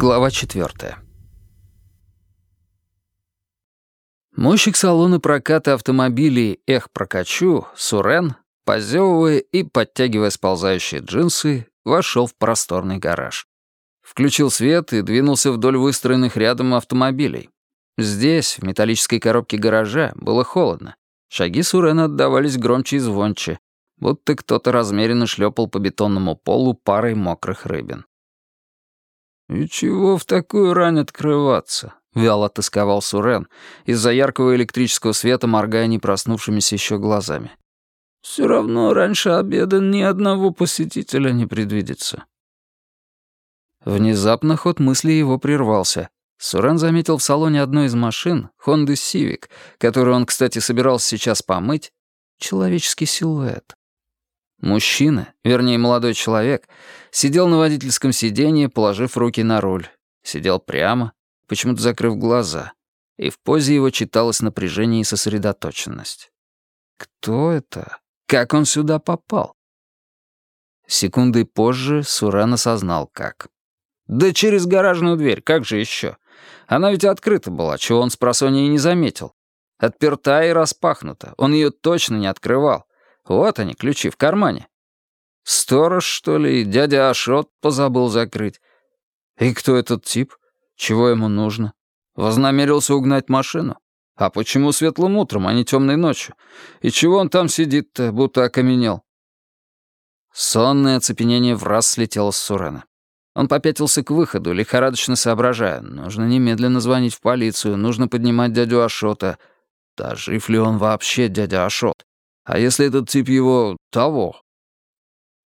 Глава четвертая. Мойщик салона проката автомобилей «Эх, прокачу» Сурен, позевывая и подтягивая сползающие джинсы, вошел в просторный гараж. Включил свет и двинулся вдоль выстроенных рядом автомобилей. Здесь, в металлической коробке гаража, было холодно. Шаги Сурена отдавались громче и звонче, будто кто-то размеренно шлепал по бетонному полу парой мокрых рыбин. «И чего в такую рань открываться?» — вяло тосковал Сурен, из-за яркого электрического света моргая не проснувшимися еще глазами. «Все равно раньше обеда ни одного посетителя не предвидится». Внезапно ход мысли его прервался. Сурен заметил в салоне одной из машин, Honda Civic, которую он, кстати, собирался сейчас помыть, человеческий силуэт. Мужчина, вернее молодой человек, сидел на водительском сиденье, положив руки на руль. Сидел прямо, почему-то закрыв глаза, и в позе его читалось напряжение и сосредоточенность. Кто это? Как он сюда попал? Секундой позже Суран осознал, как. Да через гаражную дверь, как же еще? Она ведь открыта была, чего он с просонья и не заметил. Отперта и распахнута, он ее точно не открывал. Вот они, ключи в кармане. Сторож, что ли, дядя Ашот позабыл закрыть. И кто этот тип? Чего ему нужно? Вознамерился угнать машину? А почему светлым утром, а не темной ночью? И чего он там сидит-то, будто окаменел? Сонное оцепенение в раз слетело с Сурена. Он попятился к выходу, лихорадочно соображая. Нужно немедленно звонить в полицию, нужно поднимать дядю Ашота. Да жив ли он вообще, дядя Ашот? А если этот тип его... того?»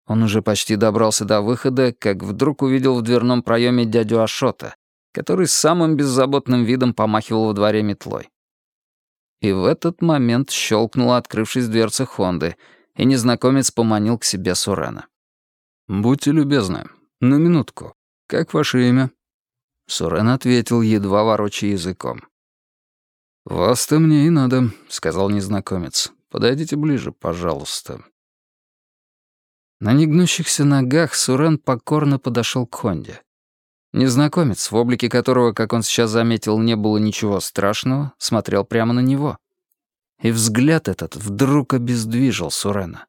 Он уже почти добрался до выхода, как вдруг увидел в дверном проеме дядю Ашота, который самым беззаботным видом помахивал во дворе метлой. И в этот момент щелкнула открывшись дверца Хонды, и незнакомец поманил к себе Сурена. «Будьте любезны, на минутку. Как ваше имя?» Сурен ответил, едва ворочая языком. «Вас-то мне и надо», — сказал незнакомец. Подойдите ближе, пожалуйста». На негнущихся ногах Сурен покорно подошел к Хонде. Незнакомец, в облике которого, как он сейчас заметил, не было ничего страшного, смотрел прямо на него. И взгляд этот вдруг обездвижил Сурена.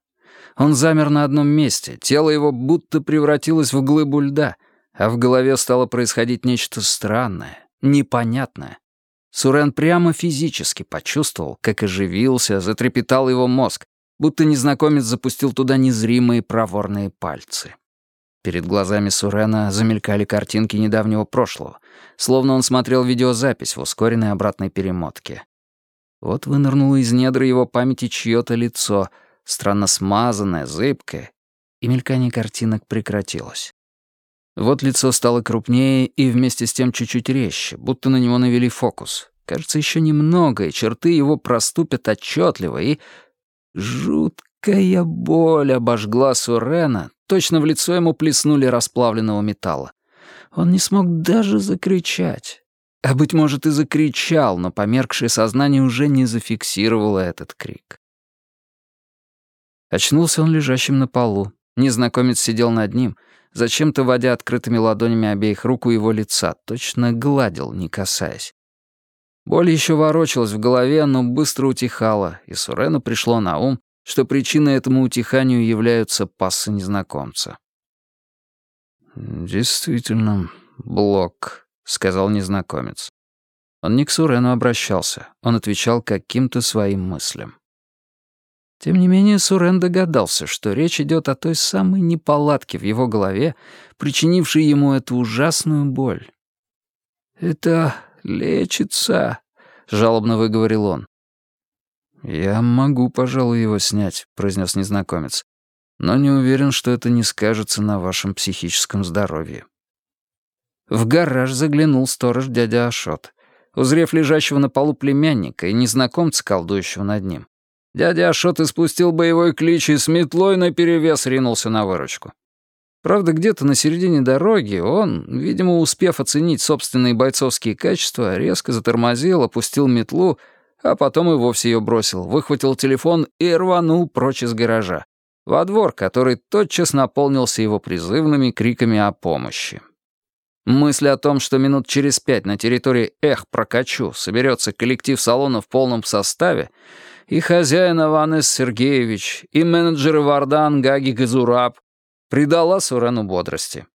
Он замер на одном месте, тело его будто превратилось в глыбу льда, а в голове стало происходить нечто странное, непонятное. Сурен прямо физически почувствовал, как оживился, затрепетал его мозг, будто незнакомец запустил туда незримые проворные пальцы. Перед глазами Сурена замелькали картинки недавнего прошлого, словно он смотрел видеозапись в ускоренной обратной перемотке. Вот вынырнуло из недр его памяти чьё-то лицо, странно смазанное, зыбкое, и мелькание картинок прекратилось. Вот лицо стало крупнее и вместе с тем чуть-чуть резче, будто на него навели фокус. Кажется, еще немного, и черты его проступят отчетливо, и... Жуткая боль обожгла Сурена, точно в лицо ему плеснули расплавленного металла. Он не смог даже закричать. А, быть может, и закричал, но померкшее сознание уже не зафиксировало этот крик. Очнулся он лежащим на полу. Незнакомец сидел над ним — зачем-то водя открытыми ладонями обеих рук у его лица, точно гладил, не касаясь. Боль еще ворочалась в голове, но быстро утихала, и Сурену пришло на ум, что причиной этому утиханию являются пассы незнакомца. «Действительно, блок», — сказал незнакомец. Он не к Сурену обращался, он отвечал каким-то своим мыслям. Тем не менее, Сурен догадался, что речь идет о той самой неполадке в его голове, причинившей ему эту ужасную боль. «Это лечится», — жалобно выговорил он. «Я могу, пожалуй, его снять», — произнес незнакомец, «но не уверен, что это не скажется на вашем психическом здоровье». В гараж заглянул сторож дядя Ашот. Узрев лежащего на полу племянника и незнакомца, колдующего над ним, Дядя Ашот испустил боевой клич и с метлой наперевес ринулся на выручку. Правда, где-то на середине дороги он, видимо, успев оценить собственные бойцовские качества, резко затормозил, опустил метлу, а потом и вовсе ее бросил, выхватил телефон и рванул прочь из гаража. Во двор, который тотчас наполнился его призывными криками о помощи. Мысль о том, что минут через пять на территории Эх прокачу соберется коллектив салона в полном составе, и хозяин Аванес Сергеевич, и менеджеры Вардан Гаги Газураб, придала Сурену бодрости.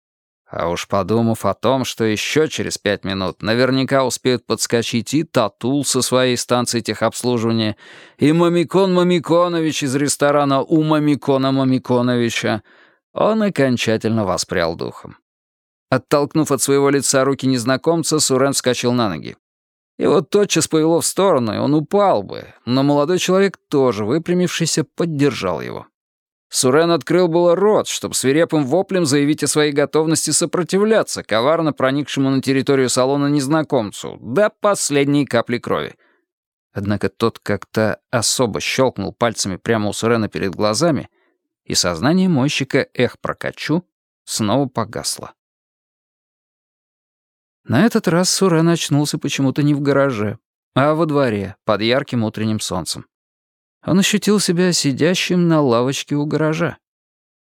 А уж подумав о том, что еще через пять минут наверняка успеют подскочить и Татул со своей станции техобслуживания, и Мамикон Мамиконович из ресторана у Мамикона Мамиконовича, он окончательно воспрял духом. Оттолкнув от своего лица руки незнакомца, Сурен вскочил на ноги. Его тотчас повело в сторону, и он упал бы, но молодой человек, тоже выпрямившийся, поддержал его. Сурен открыл было рот, чтобы свирепым воплем заявить о своей готовности сопротивляться коварно проникшему на территорию салона незнакомцу до последней капли крови. Однако тот как-то особо щелкнул пальцами прямо у Сурена перед глазами, и сознание мойщика «Эх, прокачу» снова погасло. На этот раз Сурен очнулся почему-то не в гараже, а во дворе, под ярким утренним солнцем. Он ощутил себя сидящим на лавочке у гаража.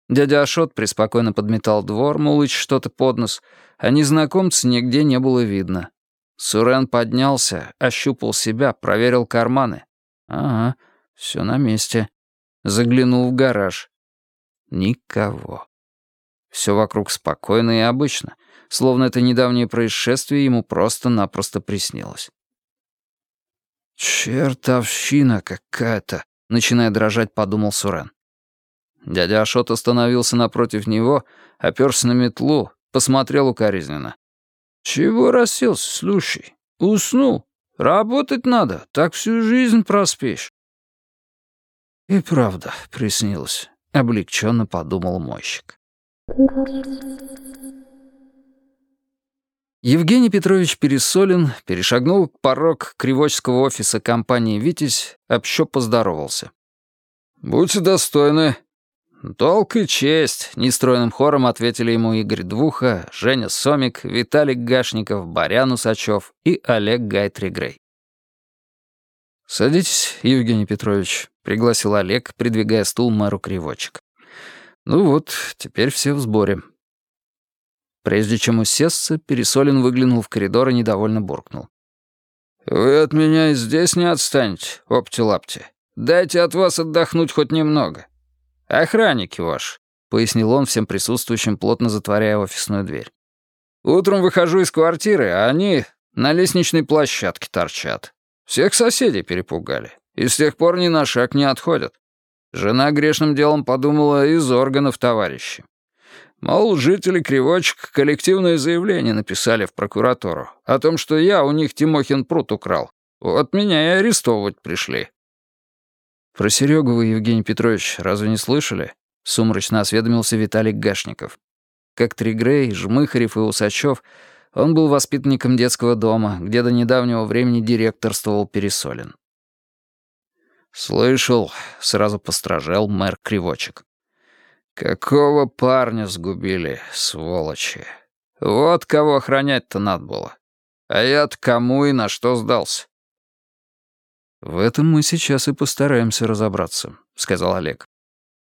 Дядя Ашот преспокойно подметал двор, мулыч что-то под нос, а незнакомца нигде не было видно. Сурен поднялся, ощупал себя, проверил карманы. Ага, все на месте. Заглянул в гараж. Никого. Все вокруг спокойно и обычно — словно это недавнее происшествие ему просто-напросто приснилось. «Чертовщина какая-то», — начиная дрожать, подумал Сурен. Дядя Ашот остановился напротив него, оперся на метлу, посмотрел укоризненно. «Чего расселся, слушай? Уснул. Работать надо, так всю жизнь проспишь». «И правда приснилось», — облегченно подумал мойщик. Евгений Петрович Пересолин перешагнул порог кривочского офиса компании «Витязь», общо поздоровался. «Будьте достойны». «Долг и честь», — нестроенным хором ответили ему Игорь Двуха, Женя Сомик, Виталик Гашников, Барян Усачев и Олег Гайтригрей. «Садитесь, Евгений Петрович», — пригласил Олег, придвигая стул мэру Кривочек. «Ну вот, теперь все в сборе. Прежде чем усесться, Пересолин выглянул в коридор и недовольно буркнул. «Вы от меня и здесь не отстанете, опти-лапти. Дайте от вас отдохнуть хоть немного. Охранники ваши», — пояснил он всем присутствующим, плотно затворяя офисную дверь. «Утром выхожу из квартиры, а они на лестничной площадке торчат. Всех соседей перепугали, и с тех пор ни на шаг не отходят. Жена грешным делом подумала из органов товарища. Мол, жители Кривочек коллективное заявление написали в прокуратуру о том, что я у них Тимохин пруд украл. Вот меня и арестовывать пришли. Про Серегу вы, Евгений Петрович, разве не слышали? Сумрачно осведомился Виталик Гашников. Как Тригрей, Жмыхарев и Усачев, он был воспитанником детского дома, где до недавнего времени директорствовал Пересолин. «Слышал», — сразу постражал мэр Кривочек. Какого парня сгубили, сволочи. Вот кого охранять-то надо было. А я-то кому и на что сдался? «В этом мы сейчас и постараемся разобраться», — сказал Олег.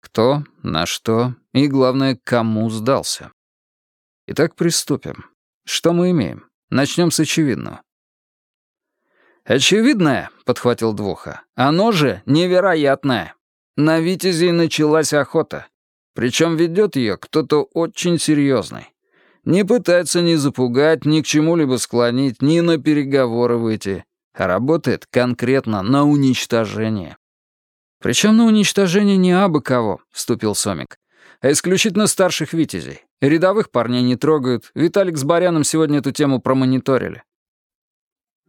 «Кто, на что и, главное, кому сдался. Итак, приступим. Что мы имеем? Начнем с очевидного». «Очевидное», — подхватил Двуха, — «оно же невероятное. На Витязей началась охота. Причем ведет ее кто-то очень серьезный. Не пытается ни запугать, ни к чему-либо склонить, ни на переговоры выйти, а работает конкретно на уничтожение. «Причем на уничтожение не абы кого», — вступил Сомик, «а исключительно старших витязей. Рядовых парней не трогают. Виталик с Баряном сегодня эту тему промониторили».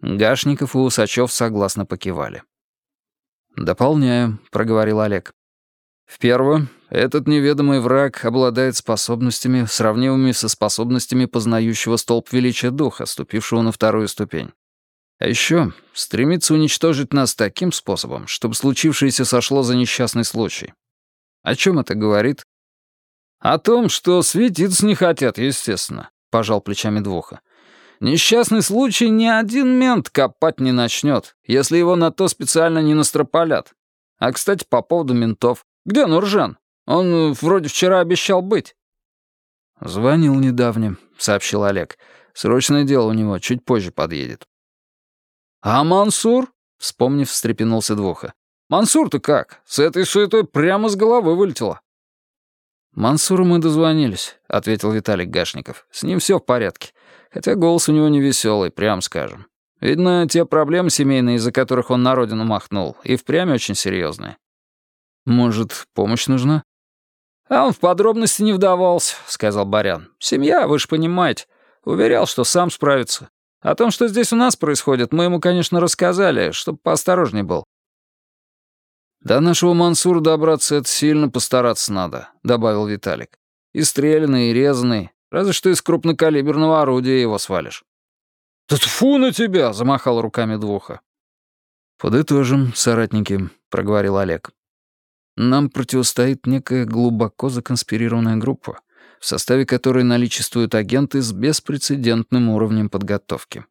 Гашников и Усачев согласно покивали. «Дополняю», — проговорил Олег. В первом, этот неведомый враг обладает способностями, сравнимыми со способностями познающего столб величия духа, ступившего на вторую ступень. А еще стремится уничтожить нас таким способом, чтобы случившееся сошло за несчастный случай. О чем это говорит? О том, что светиться не хотят, естественно, пожал плечами Двуха. Несчастный случай ни один мент копать не начнет, если его на то специально не настропалят. А, кстати, по поводу ментов. Где Нуржан? Он э, вроде вчера обещал быть». «Звонил недавно», — сообщил Олег. «Срочное дело у него, чуть позже подъедет». «А Мансур?» — вспомнив, встрепенулся Двуха. «Мансур-то как? С этой суетой прямо с головы вылетело». «Мансуру мы дозвонились», — ответил Виталик Гашников. «С ним все в порядке. Хотя голос у него не веселый, прям скажем. Видно, те проблемы семейные, из-за которых он на родину махнул, и впрямь очень серьезные. Может, помощь нужна?» «А он в подробности не вдавался», — сказал Барян. «Семья, вы же понимаете. Уверял, что сам справится. О том, что здесь у нас происходит, мы ему, конечно, рассказали, чтобы поосторожней был. «До нашего Мансура добраться — это сильно постараться надо», — добавил Виталик. «И стрелянный, и резанный. Разве что из крупнокалиберного орудия его свалишь». «Да тьфу на тебя!» — замахал руками Двуха. «Подытожим, соратники», — проговорил Олег. «Нам противостоит некая глубоко законспирированная группа, в составе которой наличествуют агенты с беспрецедентным уровнем подготовки.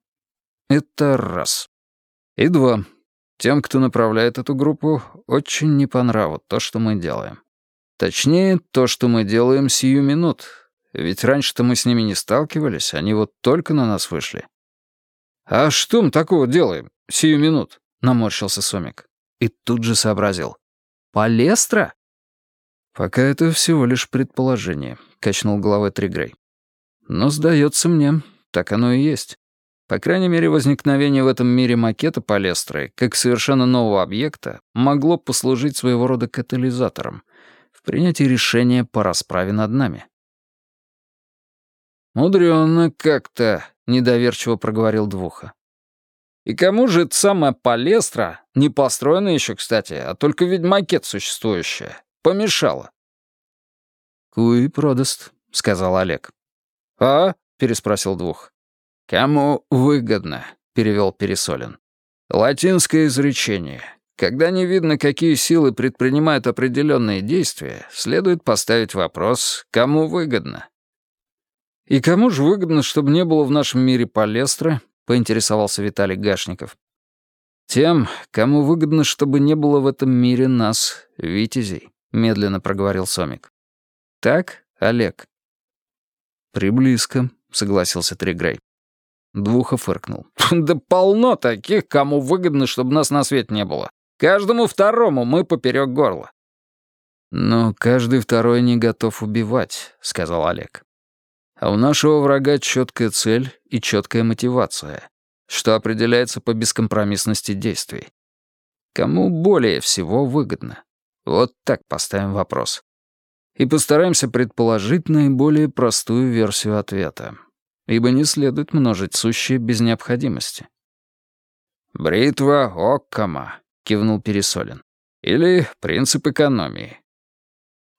Это раз. И два. Тем, кто направляет эту группу, очень не по то, что мы делаем. Точнее, то, что мы делаем сию минут. Ведь раньше-то мы с ними не сталкивались, они вот только на нас вышли. «А что мы такого делаем, сию минут?» — наморщился Сомик. И тут же сообразил. «Палестра?» «Пока это всего лишь предположение», — качнул головой Тригрей. «Но, сдается мне, так оно и есть. По крайней мере, возникновение в этом мире макета Палестры, как совершенно нового объекта, могло послужить своего рода катализатором в принятии решения по расправе над нами. «Мудрёно как-то», — недоверчиво проговорил Двуха. «И кому же эта самая Палестра, не построена еще, кстати, а только ведь макет существующая, помешала?» «Куи продаст», — сказал Олег. «А?» — переспросил Двух. «Кому выгодно», — перевел Пересолин. «Латинское изречение. Когда не видно, какие силы предпринимают определенные действия, следует поставить вопрос, кому выгодно». «И кому же выгодно, чтобы не было в нашем мире палестры?» — поинтересовался Виталий Гашников. «Тем, кому выгодно, чтобы не было в этом мире нас, витязей», — медленно проговорил Сомик. «Так, Олег?» «Приблизко», — согласился Тригрей. Двуха фыркнул. «Да полно таких, кому выгодно, чтобы нас на свет не было. Каждому второму мы поперек горла». «Но каждый второй не готов убивать», — сказал Олег. «А у нашего врага четкая цель и четкая мотивация, что определяется по бескомпромиссности действий. Кому более всего выгодно? Вот так поставим вопрос. И постараемся предположить наиболее простую версию ответа ибо не следует множить сущее без необходимости. «Бритва Оккама», — кивнул Пересолин. «Или принцип экономии».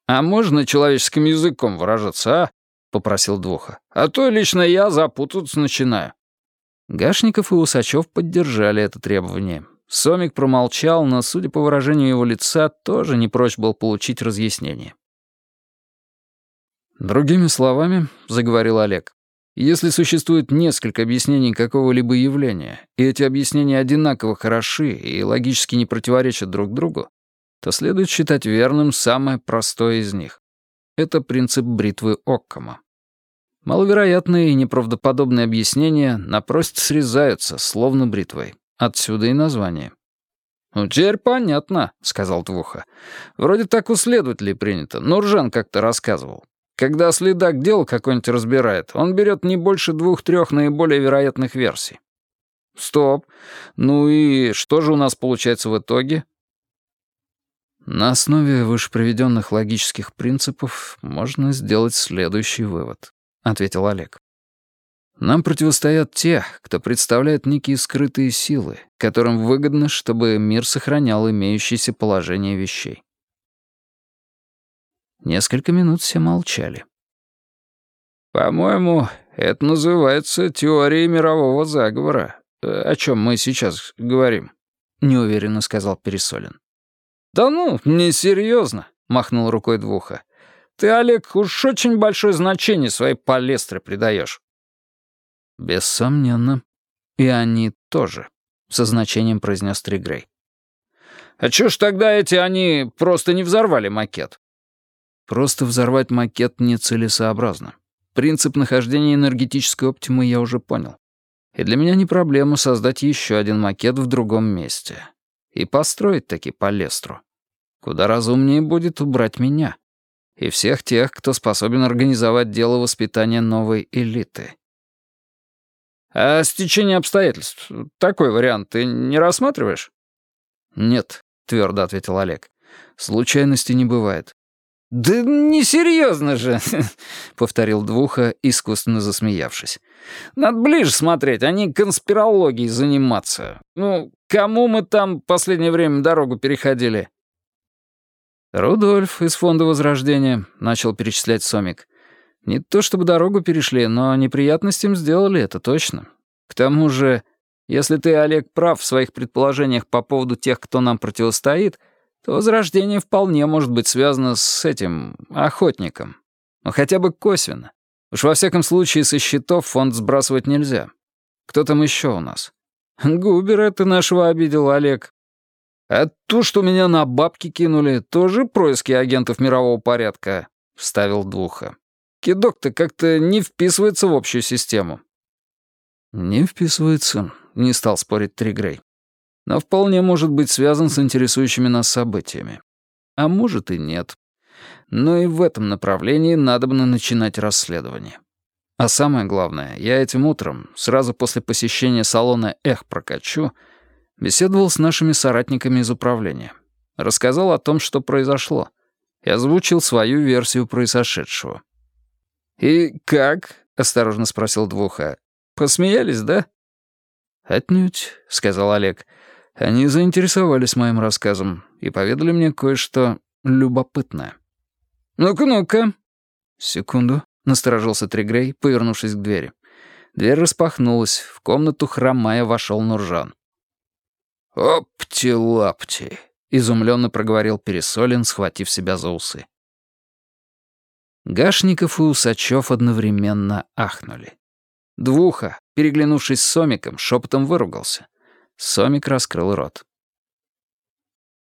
«А можно человеческим языком выражаться, а?» — попросил Двуха. «А то лично я запутаться начинаю». Гашников и Усачев поддержали это требование. Сомик промолчал, но, судя по выражению его лица, тоже не прочь был получить разъяснение. «Другими словами», — заговорил Олег, если существует несколько объяснений какого-либо явления, и эти объяснения одинаково хороши и логически не противоречат друг другу, то следует считать верным самое простое из них. Это принцип бритвы Оккама. Маловероятные и неправдоподобные объяснения напросто срезаются, словно бритвой. Отсюда и название. «Ну, теперь понятно», — сказал Твуха. «Вроде так у следователей принято. Нуржан как-то рассказывал. Когда следак дело какое-нибудь разбирает, он берет не больше двух-трех наиболее вероятных версий. Стоп. Ну и что же у нас получается в итоге? На основе вышеприведенных логических принципов можно сделать следующий вывод, ответил Олег. Нам противостоят те, кто представляет некие скрытые силы, которым выгодно, чтобы мир сохранял имеющееся положение вещей. Несколько минут все молчали. «По-моему, это называется теорией мирового заговора, о чем мы сейчас говорим», — неуверенно сказал Пересолин. «Да ну, не серьезно, махнул рукой Двуха. «Ты, Олег, уж очень большое значение своей палестре придаешь». «Бессомненно. И они тоже», — со значением произнес Тригрей. «А чё ж тогда эти они просто не взорвали макет?» Просто взорвать макет нецелесообразно. принцип нахождения энергетической оптимы я уже понял. И для меня не проблема создать еще один макет в другом месте. И построить таки Палестру. Куда разумнее будет убрать меня. И всех тех, кто способен организовать дело воспитания новой элиты. А стечение обстоятельств, такой вариант ты не рассматриваешь? Нет, твердо ответил Олег. Случайности не бывает. «Да несерьезно же», — повторил Двуха, искусственно засмеявшись. «Надо ближе смотреть, а не конспирологией заниматься. Ну, кому мы там последнее время дорогу переходили?» «Рудольф из Фонда Возрождения», — начал перечислять Сомик. «Не то чтобы дорогу перешли, но неприятностям сделали, это точно. К тому же, если ты, Олег, прав в своих предположениях по поводу тех, кто нам противостоит, то Возрождение вполне может быть связано с этим охотником. Но хотя бы косвенно. Уж во всяком случае со счетов фонд сбрасывать нельзя. Кто там еще у нас? Губера ты нашего обидел, Олег. А то, что меня на бабки кинули, тоже происки агентов мирового порядка, вставил Двуха. Кидок-то как-то не вписывается в общую систему. Не вписывается, не стал спорить Тригрей. Но вполне может быть связан с интересующими нас событиями. А может и нет. Но и в этом направлении надо бы начинать расследование. А самое главное, я этим утром, сразу после посещения салона «Эх, прокачу», Беседовал с нашими соратниками из управления. Рассказал о том, что произошло. И озвучил свою версию произошедшего. «И как?» — осторожно спросил Двуха. «Посмеялись, да?» «Отнюдь», — сказал Олег. «Они заинтересовались моим рассказом и поведали мне кое-что любопытное». «Ну-ка, ну-ка». «Секунду», — насторожился Тригрей, повернувшись к двери. Дверь распахнулась, в комнату хромая вошел Нуржан. «Опти-лапти», — изумленно проговорил Пересолин, схватив себя за усы. Гашников и Усачев одновременно ахнули. Двуха, переглянувшись с Сомиком, шепотом выругался. Сомик раскрыл рот.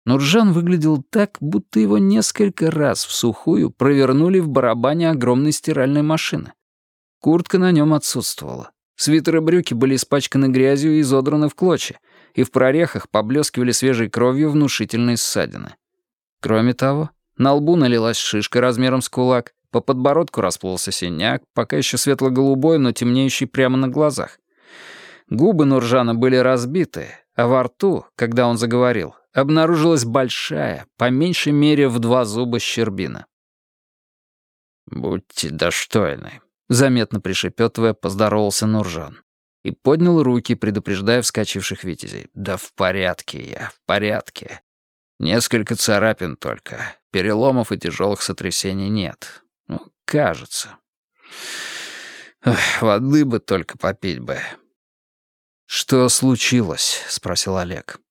Нуржан выглядел так, будто его несколько раз в сухую провернули в барабане огромной стиральной машины. Куртка на нем отсутствовала. Свитер и брюки были испачканы грязью и изодраны в клочья, и в прорехах поблескивали свежей кровью внушительные ссадины. Кроме того, на лбу налилась шишка размером с кулак, по подбородку расплылся синяк, пока еще светло-голубой, но темнеющий прямо на глазах. Губы Нуржана были разбиты, а во рту, когда он заговорил, обнаружилась большая, по меньшей мере в два зуба щербина. «Будьте достойны», — заметно пришепетывая, поздоровался Нуржан и поднял руки, предупреждая вскочивших витязей. «Да в порядке я, в порядке. Несколько царапин только. Переломов и тяжелых сотрясений нет. Ну, кажется. Эх, воды бы только попить бы». «Что случилось?» — спросил Олег.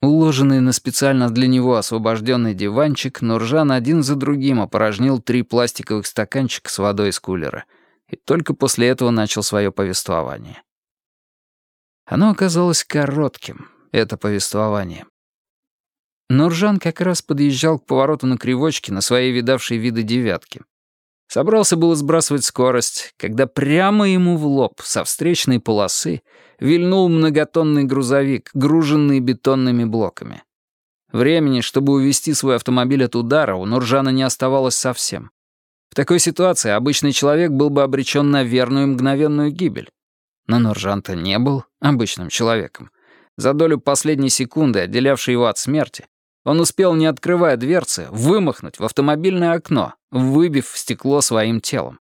Уложенный на специально для него освобожденный диванчик, Нуржан один за другим опорожнил три пластиковых стаканчика с водой из кулера — и только после этого начал свое повествование. Оно оказалось коротким, это повествование. Нуржан как раз подъезжал к повороту на кривочке на своей видавшей виды девятке. Собрался было сбрасывать скорость, когда прямо ему в лоб со встречной полосы вильнул многотонный грузовик, груженный бетонными блоками. Времени, чтобы увести свой автомобиль от удара, у Нуржана не оставалось совсем. В такой ситуации обычный человек был бы обречен на верную мгновенную гибель. Но Нуржанта не был обычным человеком. За долю последней секунды, отделявшей его от смерти, он успел, не открывая дверцы, вымахнуть в автомобильное окно, выбив стекло своим телом.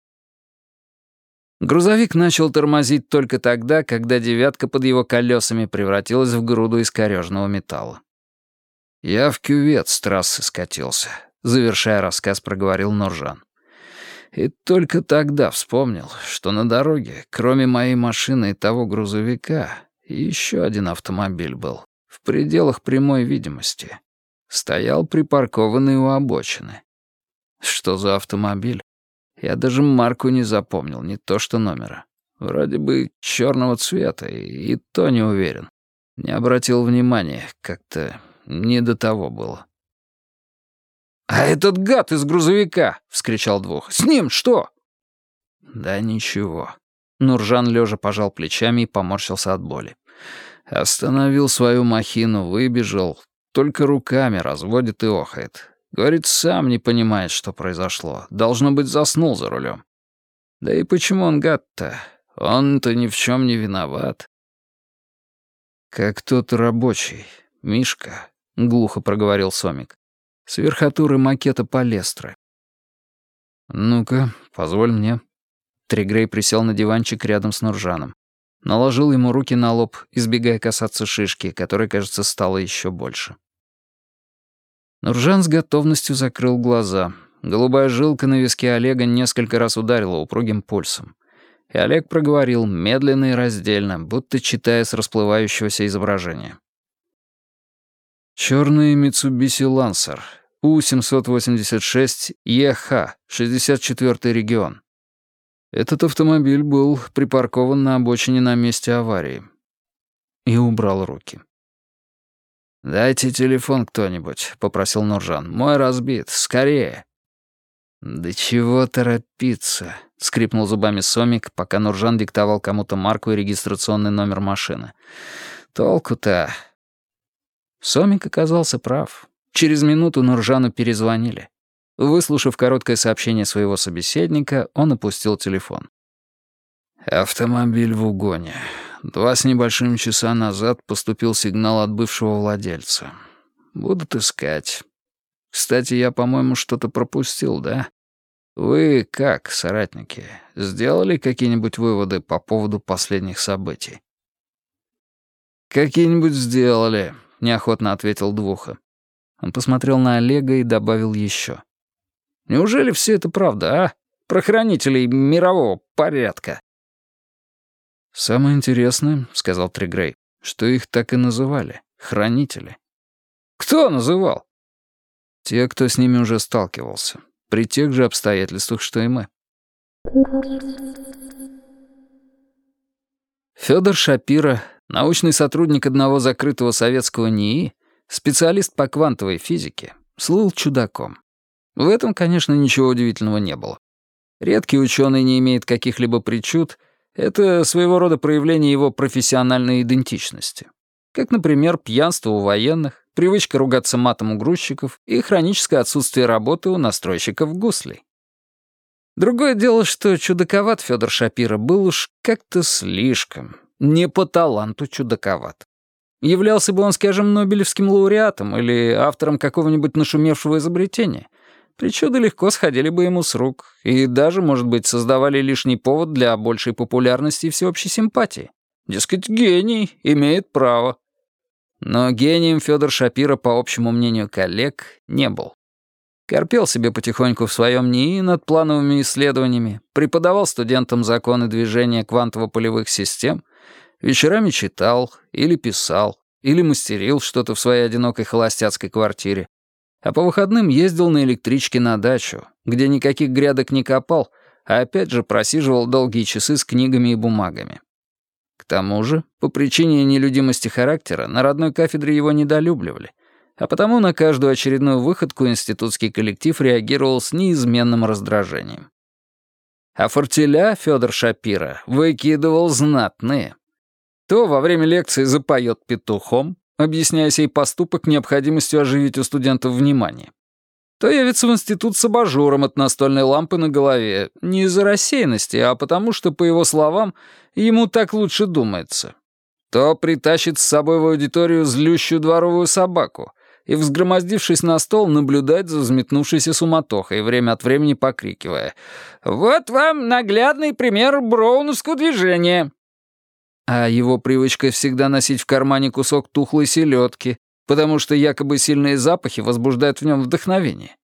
Грузовик начал тормозить только тогда, когда девятка под его колесами превратилась в груду искорежного металла. «Я в кювет с трассы скатился», — завершая рассказ, проговорил Нуржан. И только тогда вспомнил, что на дороге, кроме моей машины и того грузовика, еще один автомобиль был, в пределах прямой видимости. Стоял припаркованный у обочины. Что за автомобиль? Я даже марку не запомнил, не то что номера. Вроде бы черного цвета, и, то не уверен. Не обратил внимания, как-то не до того было. «А этот гад из грузовика!» — вскричал Двух. «С ним что?» Да ничего. Нуржан лежа пожал плечами и поморщился от боли. Остановил свою махину, выбежал, только руками разводит и охает. Говорит, сам не понимает, что произошло. Должно быть, заснул за рулем. Да и почему он гад-то? Он-то ни в чем не виноват. Как тот рабочий, Мишка, — глухо проговорил Сомик, — с верхотуры макета Палестры. «Ну-ка, позволь мне». Тригрей присел на диванчик рядом с Нуржаном. Наложил ему руки на лоб, избегая касаться шишки, которая, кажется, стала еще больше. Нуржан с готовностью закрыл глаза. Голубая жилка на виске Олега несколько раз ударила упругим пульсом. И Олег проговорил медленно и раздельно, будто читая с расплывающегося изображения. «Чёрный Митсубиси Лансер, У-786 ЕХ, 64-й регион. Этот автомобиль был припаркован на обочине на месте аварии». И убрал руки. «Дайте телефон кто-нибудь», — попросил Нуржан. «Мой разбит. Скорее». «Да чего торопиться?» — скрипнул зубами Сомик, пока Нуржан диктовал кому-то марку и регистрационный номер машины. «Толку-то...» Сомик оказался прав. Через минуту Нуржану перезвонили. Выслушав короткое сообщение своего собеседника, он опустил телефон. «Автомобиль в угоне. Два с небольшим часа назад поступил сигнал от бывшего владельца. Будут искать. Кстати, я, по-моему, что-то пропустил, да? Вы как, соратники, сделали какие-нибудь выводы по поводу последних событий? «Какие-нибудь сделали», — неохотно ответил Двуха. Он посмотрел на Олега и добавил еще. «Неужели все это правда, а? Про хранителей мирового порядка?» «Самое интересное, — сказал Тригрей, — что их так и называли — хранители». «Кто называл?» «Те, кто с ними уже сталкивался, при тех же обстоятельствах, что и мы». Федор Шапира, научный сотрудник одного закрытого советского НИИ, специалист по квантовой физике, слыл чудаком. В этом, конечно, ничего удивительного не было. Редкий ученый не имеет каких-либо причуд — это своего рода проявление его профессиональной идентичности. Как, например, пьянство у военных, привычка ругаться матом у грузчиков и хроническое отсутствие работы у настройщиков гуслей. Другое дело, что чудаковат Федор Шапира был уж как-то слишком, не по таланту чудаковат. Являлся бы он, скажем, Нобелевским лауреатом или автором какого-нибудь нашумевшего изобретения — Причуды легко сходили бы ему с рук и даже, может быть, создавали лишний повод для большей популярности и всеобщей симпатии. Дескать, гений, имеет право. Но гением Федор Шапира, по общему мнению коллег, не был. Корпел себе потихоньку в своем НИИ над плановыми исследованиями, преподавал студентам законы движения квантово-полевых систем, вечерами читал или писал, или мастерил что-то в своей одинокой холостяцкой квартире, а по выходным ездил на электричке на дачу, где никаких грядок не копал, а опять же просиживал долгие часы с книгами и бумагами. К тому же, по причине нелюдимости характера, на родной кафедре его недолюбливали, а потому на каждую очередную выходку институтский коллектив реагировал с неизменным раздражением. А фортеля Федор Шапира выкидывал знатные. То во время лекции запоет петухом, объясняя сей поступок необходимостью оживить у студентов внимание. То явится в институт с абажуром от настольной лампы на голове, не из-за рассеянности, а потому что, по его словам, ему так лучше думается. То притащит с собой в аудиторию злющую дворовую собаку и, взгромоздившись на стол, наблюдать за взметнувшейся суматохой, время от времени покрикивая «Вот вам наглядный пример броуновского движения!» А его привычка всегда носить в кармане кусок тухлой селедки, потому что якобы сильные запахи возбуждают в нем вдохновение.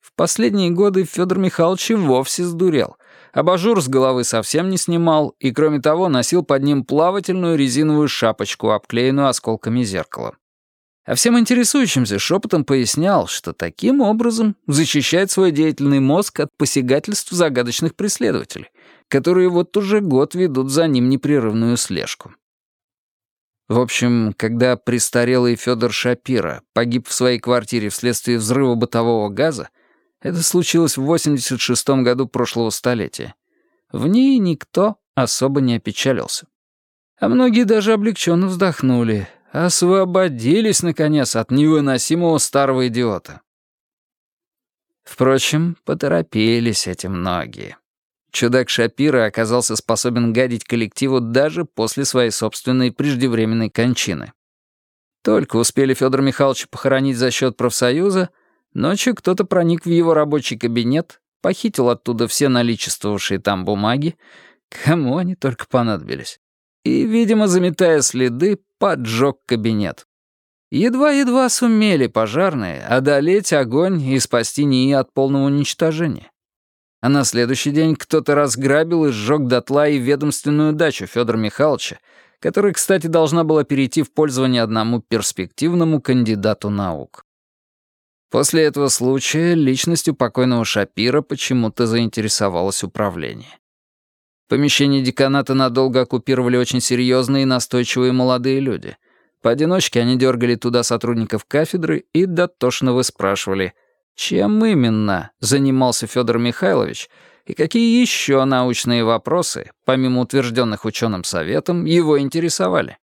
В последние годы Федор Михайлович вовсе сдурел. Абажур с головы совсем не снимал и, кроме того, носил под ним плавательную резиновую шапочку, обклеенную осколками зеркала. А всем интересующимся шепотом пояснял, что таким образом защищает свой деятельный мозг от посягательств загадочных преследователей, которые вот уже год ведут за ним непрерывную слежку. В общем, когда престарелый Федор Шапира погиб в своей квартире вследствие взрыва бытового газа, это случилось в 86 году прошлого столетия, в ней никто особо не опечалился. А многие даже облегченно вздохнули, освободились, наконец, от невыносимого старого идиота. Впрочем, поторопились эти многие. Чудак Шапира оказался способен гадить коллективу даже после своей собственной преждевременной кончины. Только успели Федора Михайловича похоронить за счет профсоюза, ночью кто-то проник в его рабочий кабинет, похитил оттуда все наличествовавшие там бумаги, кому они только понадобились, и, видимо, заметая следы, поджег кабинет. Едва-едва сумели пожарные одолеть огонь и спасти НИИ от полного уничтожения. А на следующий день кто-то разграбил и сжег дотла и ведомственную дачу Федора Михайловича, которая, кстати, должна была перейти в пользование одному перспективному кандидату наук. После этого случая личностью покойного Шапира почему-то заинтересовалось управление. Помещение деканата надолго оккупировали очень серьезные и настойчивые молодые люди — Поодиночке они дергали туда сотрудников кафедры и дотошно выспрашивали, чем именно занимался Федор Михайлович и какие еще научные вопросы, помимо утвержденных ученым советом, его интересовали.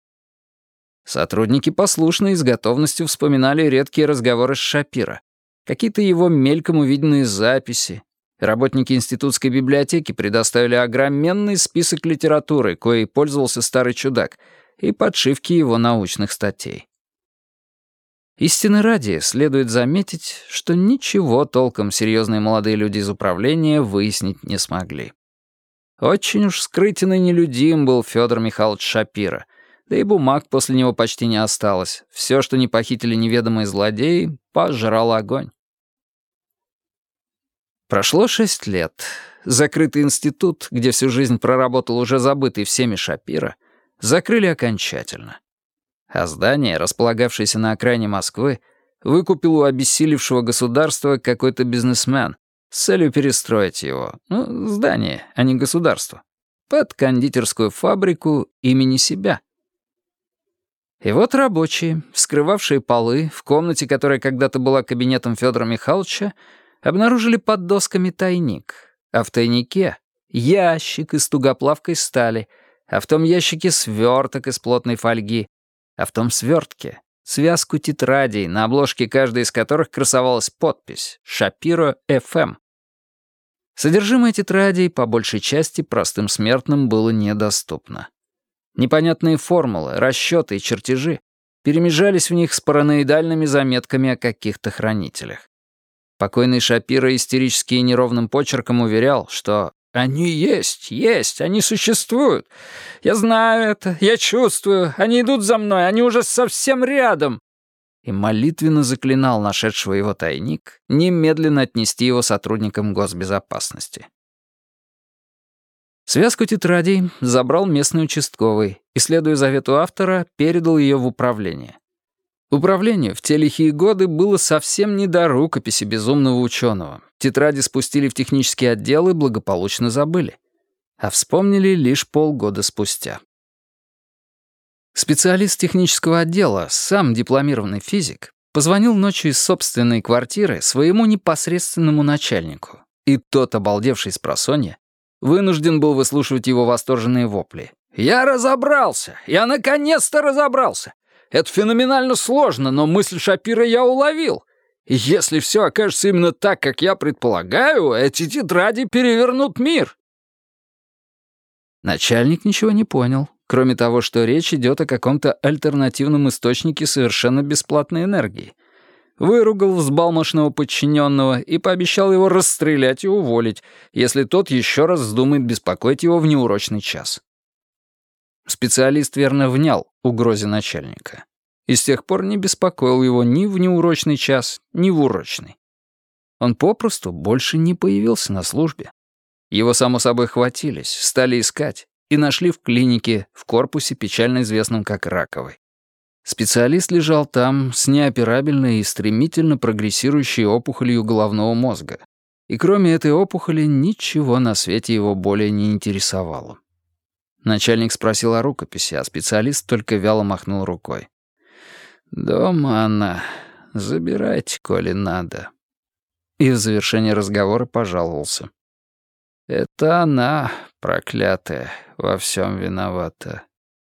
Сотрудники послушно и с готовностью вспоминали редкие разговоры с Шапира, какие-то его мельком увиденные записи. Работники институтской библиотеки предоставили огроменный список литературы, коей пользовался старый чудак — и подшивки его научных статей. Истины ради следует заметить, что ничего толком серьезные молодые люди из управления выяснить не смогли. Очень уж скрытен и нелюдим был Федор Михайлович Шапира, да и бумаг после него почти не осталось. Все, что не похитили неведомые злодеи, пожрал огонь. Прошло шесть лет. Закрытый институт, где всю жизнь проработал уже забытый всеми Шапира, закрыли окончательно. А здание, располагавшееся на окраине Москвы, выкупил у обессилевшего государства какой-то бизнесмен с целью перестроить его, ну, здание, а не государство, под кондитерскую фабрику имени себя. И вот рабочие, вскрывавшие полы в комнате, которая когда-то была кабинетом Федора Михайловича, обнаружили под досками тайник, а в тайнике — ящик из тугоплавкой стали — а в том ящике сверток из плотной фольги, а в том свертке связку тетрадей, на обложке каждой из которых красовалась подпись «Шапиро ФМ». Содержимое тетрадей, по большей части, простым смертным было недоступно. Непонятные формулы, расчеты и чертежи перемежались в них с параноидальными заметками о каких-то хранителях. Покойный Шапиро истерически и неровным почерком уверял, что они есть, есть, они существуют. Я знаю это, я чувствую. Они идут за мной, они уже совсем рядом. И молитвенно заклинал нашедшего его тайник немедленно отнести его сотрудникам госбезопасности. Связку тетрадей забрал местный участковый и, следуя завету автора, передал ее в управление. Управлению в те лихие годы было совсем не до рукописи безумного ученого. Тетради спустили в технический отдел и благополучно забыли. А вспомнили лишь полгода спустя. Специалист технического отдела, сам дипломированный физик, позвонил ночью из собственной квартиры своему непосредственному начальнику. И тот, обалдевший с просонья, вынужден был выслушивать его восторженные вопли. «Я разобрался! Я наконец-то разобрался! Это феноменально сложно, но мысль Шапира я уловил. И если все окажется именно так, как я предполагаю, эти тетради перевернут мир». Начальник ничего не понял, кроме того, что речь идет о каком-то альтернативном источнике совершенно бесплатной энергии. Выругал взбалмошного подчиненного и пообещал его расстрелять и уволить, если тот еще раз вздумает беспокоить его в неурочный час. Специалист верно внял угрозе начальника. И с тех пор не беспокоил его ни в неурочный час, ни в урочный. Он попросту больше не появился на службе. Его, само собой, хватились, стали искать и нашли в клинике в корпусе, печально известном как раковый. Специалист лежал там с неоперабельной и стремительно прогрессирующей опухолью головного мозга. И кроме этой опухоли ничего на свете его более не интересовало. Начальник спросил о рукописи, а специалист только вяло махнул рукой. «Дома она. Забирайте, коли надо». И в завершение разговора пожаловался. Это она, проклятая, во всем виновата.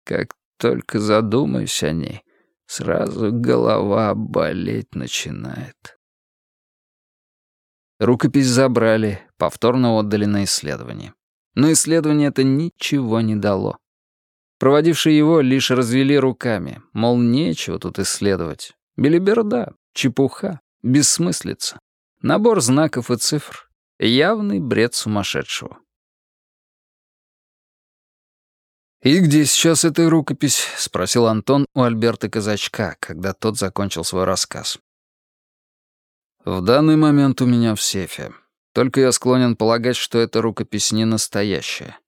Как только задумаюсь о ней, сразу голова болеть начинает. Рукопись забрали, повторно отдали на исследование. Но исследование это ничего не дало. Проводившие его лишь развели руками, мол, нечего тут исследовать. Белиберда, чепуха, бессмыслица. Набор знаков и цифр. Явный бред сумасшедшего. «И где сейчас эта рукопись?» — спросил Антон у Альберта Казачка, когда тот закончил свой рассказ. «В данный момент у меня в сейфе. Только я склонен полагать, что эта рукопись не настоящая.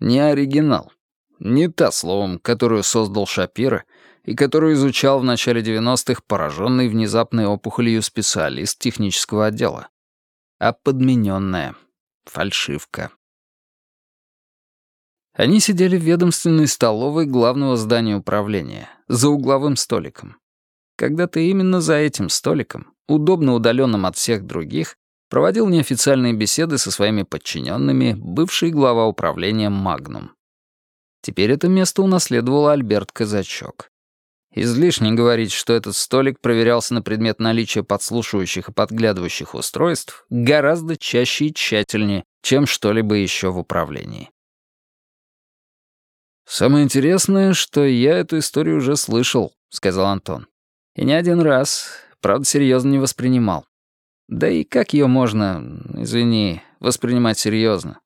Не оригинал. Не та, словом, которую создал Шапира и которую изучал в начале 90-х пораженный внезапной опухолью специалист технического отдела. А подмененная. Фальшивка. Они сидели в ведомственной столовой главного здания управления, за угловым столиком. Когда-то именно за этим столиком, удобно удаленным от всех других, проводил неофициальные беседы со своими подчиненными бывший глава управления «Магнум». Теперь это место унаследовал Альберт Казачок. Излишне говорить, что этот столик проверялся на предмет наличия подслушивающих и подглядывающих устройств гораздо чаще и тщательнее, чем что-либо еще в управлении. «Самое интересное, что я эту историю уже слышал», — сказал Антон. «И не один раз, правда, серьезно не воспринимал. Да и как ее можно, извини, воспринимать серьезно?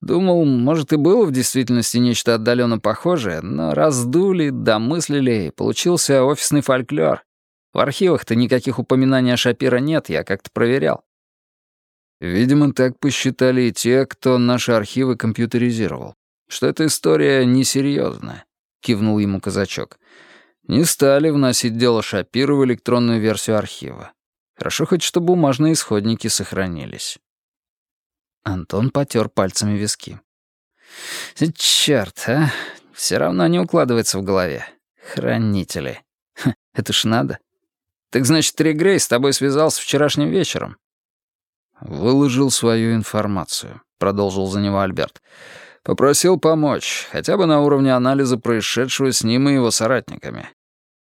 Думал, может, и было в действительности нечто отдаленно похожее, но раздули, домыслили, и получился офисный фольклор. В архивах-то никаких упоминаний о Шапира нет, я как-то проверял. Видимо, так посчитали и те, кто наши архивы компьютеризировал. Что эта история несерьезная, кивнул ему казачок. Не стали вносить дело Шапира в электронную версию архива. Хорошо хоть, что бумажные исходники сохранились. Антон потер пальцами виски. «Чёрт, а! Все равно не укладывается в голове. Хранители. Ха, это ж надо. Так значит, Тригрей с тобой связался вчерашним вечером?» «Выложил свою информацию», — продолжил за него Альберт. «Попросил помочь, хотя бы на уровне анализа происшедшего с ним и его соратниками.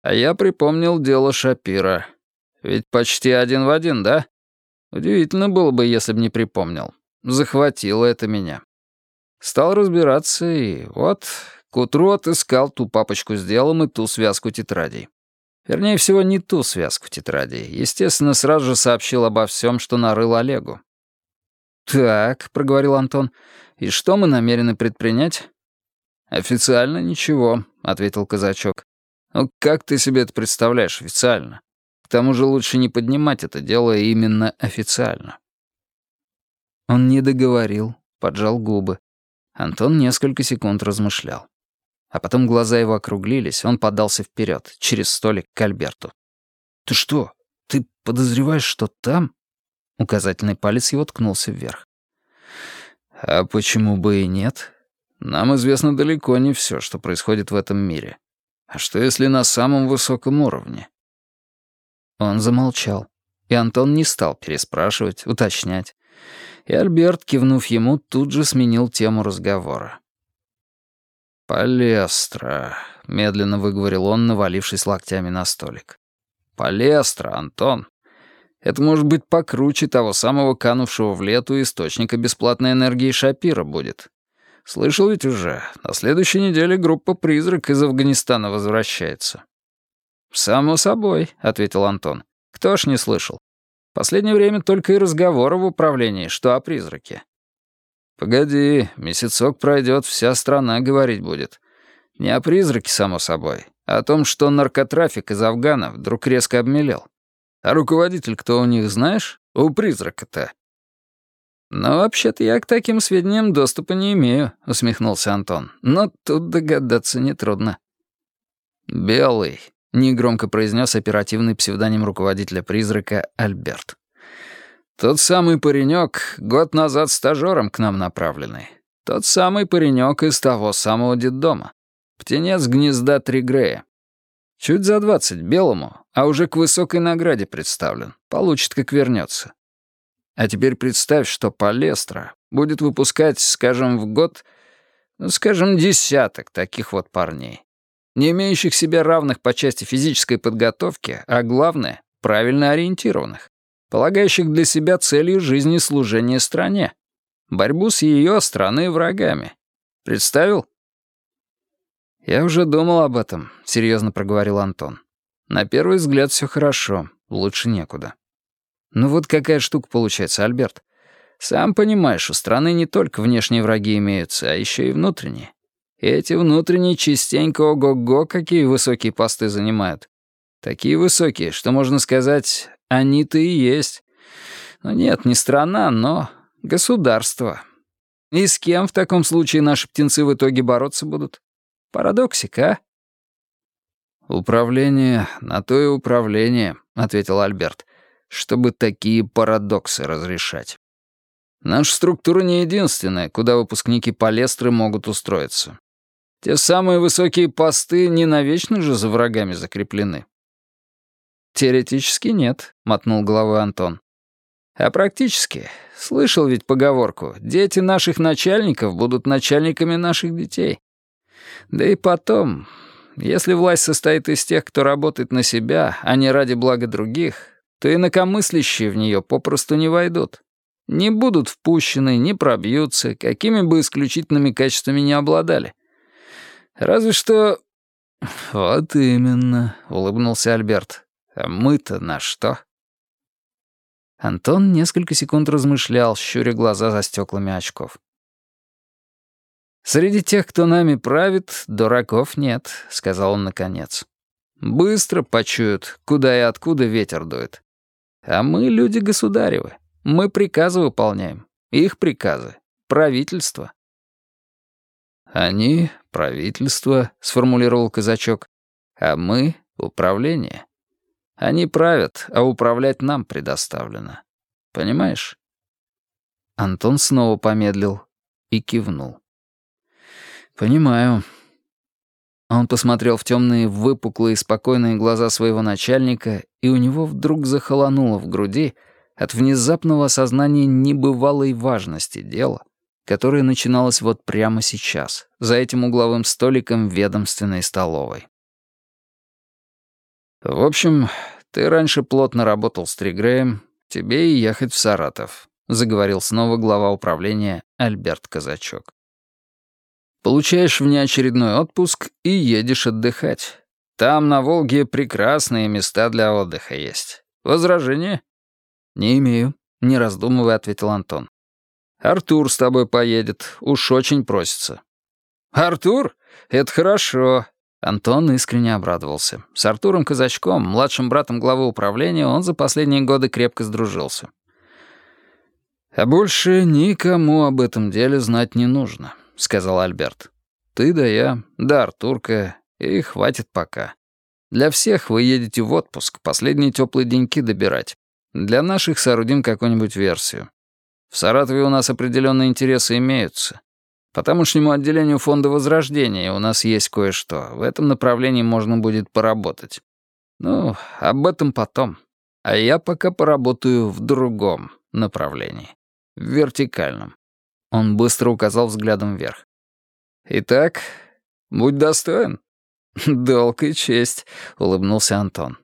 А я припомнил дело Шапира. Ведь почти один в один, да? Удивительно было бы, если бы не припомнил. Захватило это меня. Стал разбираться, и вот к утру отыскал ту папочку с делом и ту связку тетрадей. Вернее всего, не ту связку тетрадей. Естественно, сразу же сообщил обо всем, что нарыл Олегу. «Так», — проговорил Антон, — «и что мы намерены предпринять?» «Официально ничего», — ответил казачок. «Ну, как ты себе это представляешь официально? К тому же лучше не поднимать это дело именно официально». Он не договорил, поджал губы. Антон несколько секунд размышлял. А потом глаза его округлились, он подался вперед, через столик к Альберту. «Ты что, ты подозреваешь, что там?» Указательный палец его ткнулся вверх. «А почему бы и нет? Нам известно далеко не все, что происходит в этом мире. А что, если на самом высоком уровне?» Он замолчал, и Антон не стал переспрашивать, уточнять. И Альберт, кивнув ему, тут же сменил тему разговора. «Палестра», — медленно выговорил он, навалившись локтями на столик. «Палестра, Антон. Это может быть покруче того самого канувшего в лету источника бесплатной энергии Шапира будет. Слышал ведь уже, на следующей неделе группа «Призрак» из Афганистана возвращается». «Само собой», — ответил Антон. «Кто ж не слышал? Последнее время только и разговоры в управлении, что о призраке. Погоди, месяцок пройдет, вся страна говорить будет. Не о призраке, само собой, а о том, что наркотрафик из Афгана вдруг резко обмелел. А руководитель кто у них, знаешь? У призрака-то. «Но вообще-то я к таким сведениям доступа не имею», — усмехнулся Антон. «Но тут догадаться нетрудно». «Белый», — негромко произнес оперативный псевдоним руководителя «Призрака» Альберт. «Тот самый паренек, год назад стажером к нам направленный. Тот самый паренек из того самого детдома. Птенец гнезда Тригрея. Чуть за двадцать белому, а уже к высокой награде представлен. Получит, как вернется. А теперь представь, что Палестра будет выпускать, скажем, в год, ну, скажем, десяток таких вот парней, не имеющих себе равных по части физической подготовки, а главное, правильно ориентированных, полагающих для себя целью жизни служение стране, борьбу с ее страны врагами. Представил? «Я уже думал об этом», — серьезно проговорил Антон. «На первый взгляд все хорошо, лучше некуда». «Ну вот какая штука получается, Альберт. Сам понимаешь, у страны не только внешние враги имеются, а еще и внутренние. Эти внутренние частенько ого-го какие высокие посты занимают. Такие высокие, что можно сказать, они-то и есть. Ну нет, не страна, но государство. И с кем в таком случае наши птенцы в итоге бороться будут? Парадоксик, а? «Управление, на то и управление», — ответил Альберт, «чтобы такие парадоксы разрешать. Наша структура не единственная, куда выпускники Палестры могут устроиться. Те самые высокие посты не навечно же за врагами закреплены. «Теоретически нет», — мотнул головой Антон. «А практически? Слышал ведь поговорку. Дети наших начальников будут начальниками наших детей. Да и потом, если власть состоит из тех, кто работает на себя, а не ради блага других, то инакомыслящие в нее попросту не войдут. Не будут впущены, не пробьются, какими бы исключительными качествами не обладали. Разве что... «Вот именно», — улыбнулся Альберт. А мы-то на что? Антон несколько секунд размышлял, щуря глаза за стеклами очков. «Среди тех, кто нами правит, дураков нет», — сказал он наконец. «Быстро почуют, куда и откуда ветер дует. А мы люди государевы. Мы приказы выполняем. Их приказы. Правительство». «Они — правительство», — сформулировал казачок. «А мы — управление». Они правят, а управлять нам предоставлено. Понимаешь?» Антон снова помедлил и кивнул. «Понимаю». Он посмотрел в темные, выпуклые, спокойные глаза своего начальника, и у него вдруг захолонуло в груди от внезапного осознания небывалой важности дела, которое начиналось вот прямо сейчас, за этим угловым столиком ведомственной столовой. В общем, ты раньше плотно работал с Тригреем, тебе и ехать в Саратов», — заговорил снова глава управления Альберт Казачок. «Получаешь внеочередной отпуск и едешь отдыхать. Там, на Волге, прекрасные места для отдыха есть. Возражения?» «Не имею», — не раздумывая ответил Антон. «Артур с тобой поедет, уж очень просится». «Артур? Это хорошо. Антон искренне обрадовался. С Артуром Казачком, младшим братом главы управления, он за последние годы крепко сдружился. «А больше никому об этом деле знать не нужно», — сказал Альберт. «Ты да я, да Артурка, и хватит пока. Для всех вы едете в отпуск, последние теплые деньки добирать. Для наших соорудим какую-нибудь версию. В Саратове у нас определенные интересы имеются. По тамошнему отделению фонда Возрождения у нас есть кое-что. В этом направлении можно будет поработать. Ну, об этом потом. А я пока поработаю в другом направлении. В вертикальном. Он быстро указал взглядом вверх. «Итак, будь достоин». «Долг и честь», — улыбнулся Антон.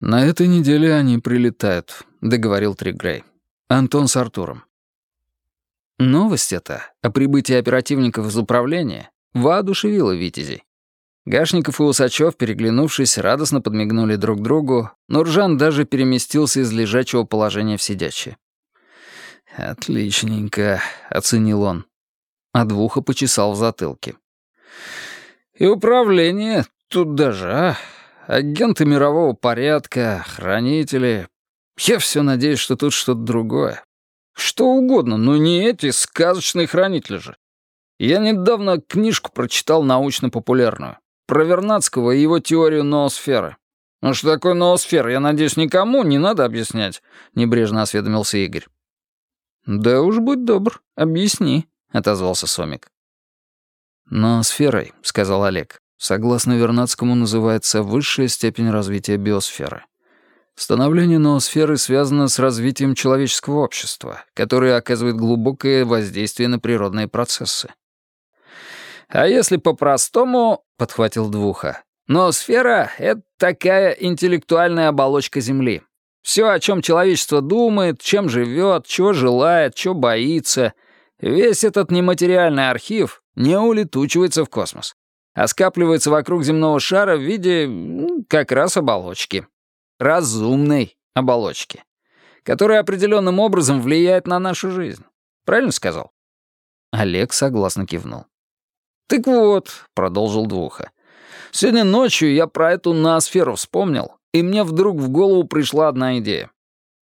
«На этой неделе они прилетают», — договорил Тригрей. Антон с Артуром. Новость эта о прибытии оперативников из управления воодушевила Витязей. Гашников и Усачев, переглянувшись, радостно подмигнули друг другу, но Ржан даже переместился из лежачего положения в сидячее. «Отличненько», — оценил он. А двуха почесал в затылке. «И управление тут даже, а? Агенты мирового порядка, хранители, я все надеюсь, что тут что-то другое. Что угодно, но не эти сказочные хранители же. Я недавно книжку прочитал научно-популярную. Про Вернадского и его теорию ноосферы. Ну что такое ноосфера, я надеюсь, никому не надо объяснять, небрежно осведомился Игорь. Да уж будь добр, объясни, отозвался Сомик. Ноосферой, сказал Олег, согласно Вернадскому называется высшая степень развития биосферы. Становление ноосферы связано с развитием человеческого общества, которое оказывает глубокое воздействие на природные процессы. «А если по-простому», — подхватил Двуха, «ноосфера — это такая интеллектуальная оболочка Земли. Все, о чем человечество думает, чем живет, чего желает, чего боится, весь этот нематериальный архив не улетучивается в космос, а скапливается вокруг земного шара в виде как раз оболочки разумной оболочки, которая определенным образом влияет на нашу жизнь. Правильно сказал?» Олег согласно кивнул. «Так вот», — продолжил Двуха, — «сегодня ночью я про эту ноосферу вспомнил, и мне вдруг в голову пришла одна идея.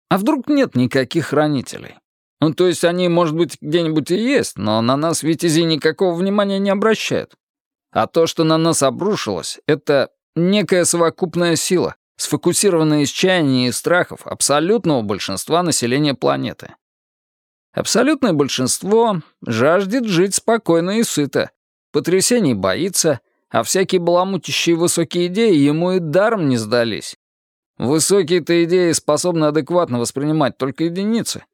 А вдруг нет никаких хранителей? Ну, то есть они, может быть, где-нибудь и есть, но на нас витязи никакого внимания не обращают. А то, что на нас обрушилось, это некая совокупная сила, сфокусированное из чаяний и страхов абсолютного большинства населения планеты. Абсолютное большинство жаждет жить спокойно и сыто, потрясений боится, а всякие баламутящие высокие идеи ему и даром не сдались. Высокие-то идеи способны адекватно воспринимать только единицы.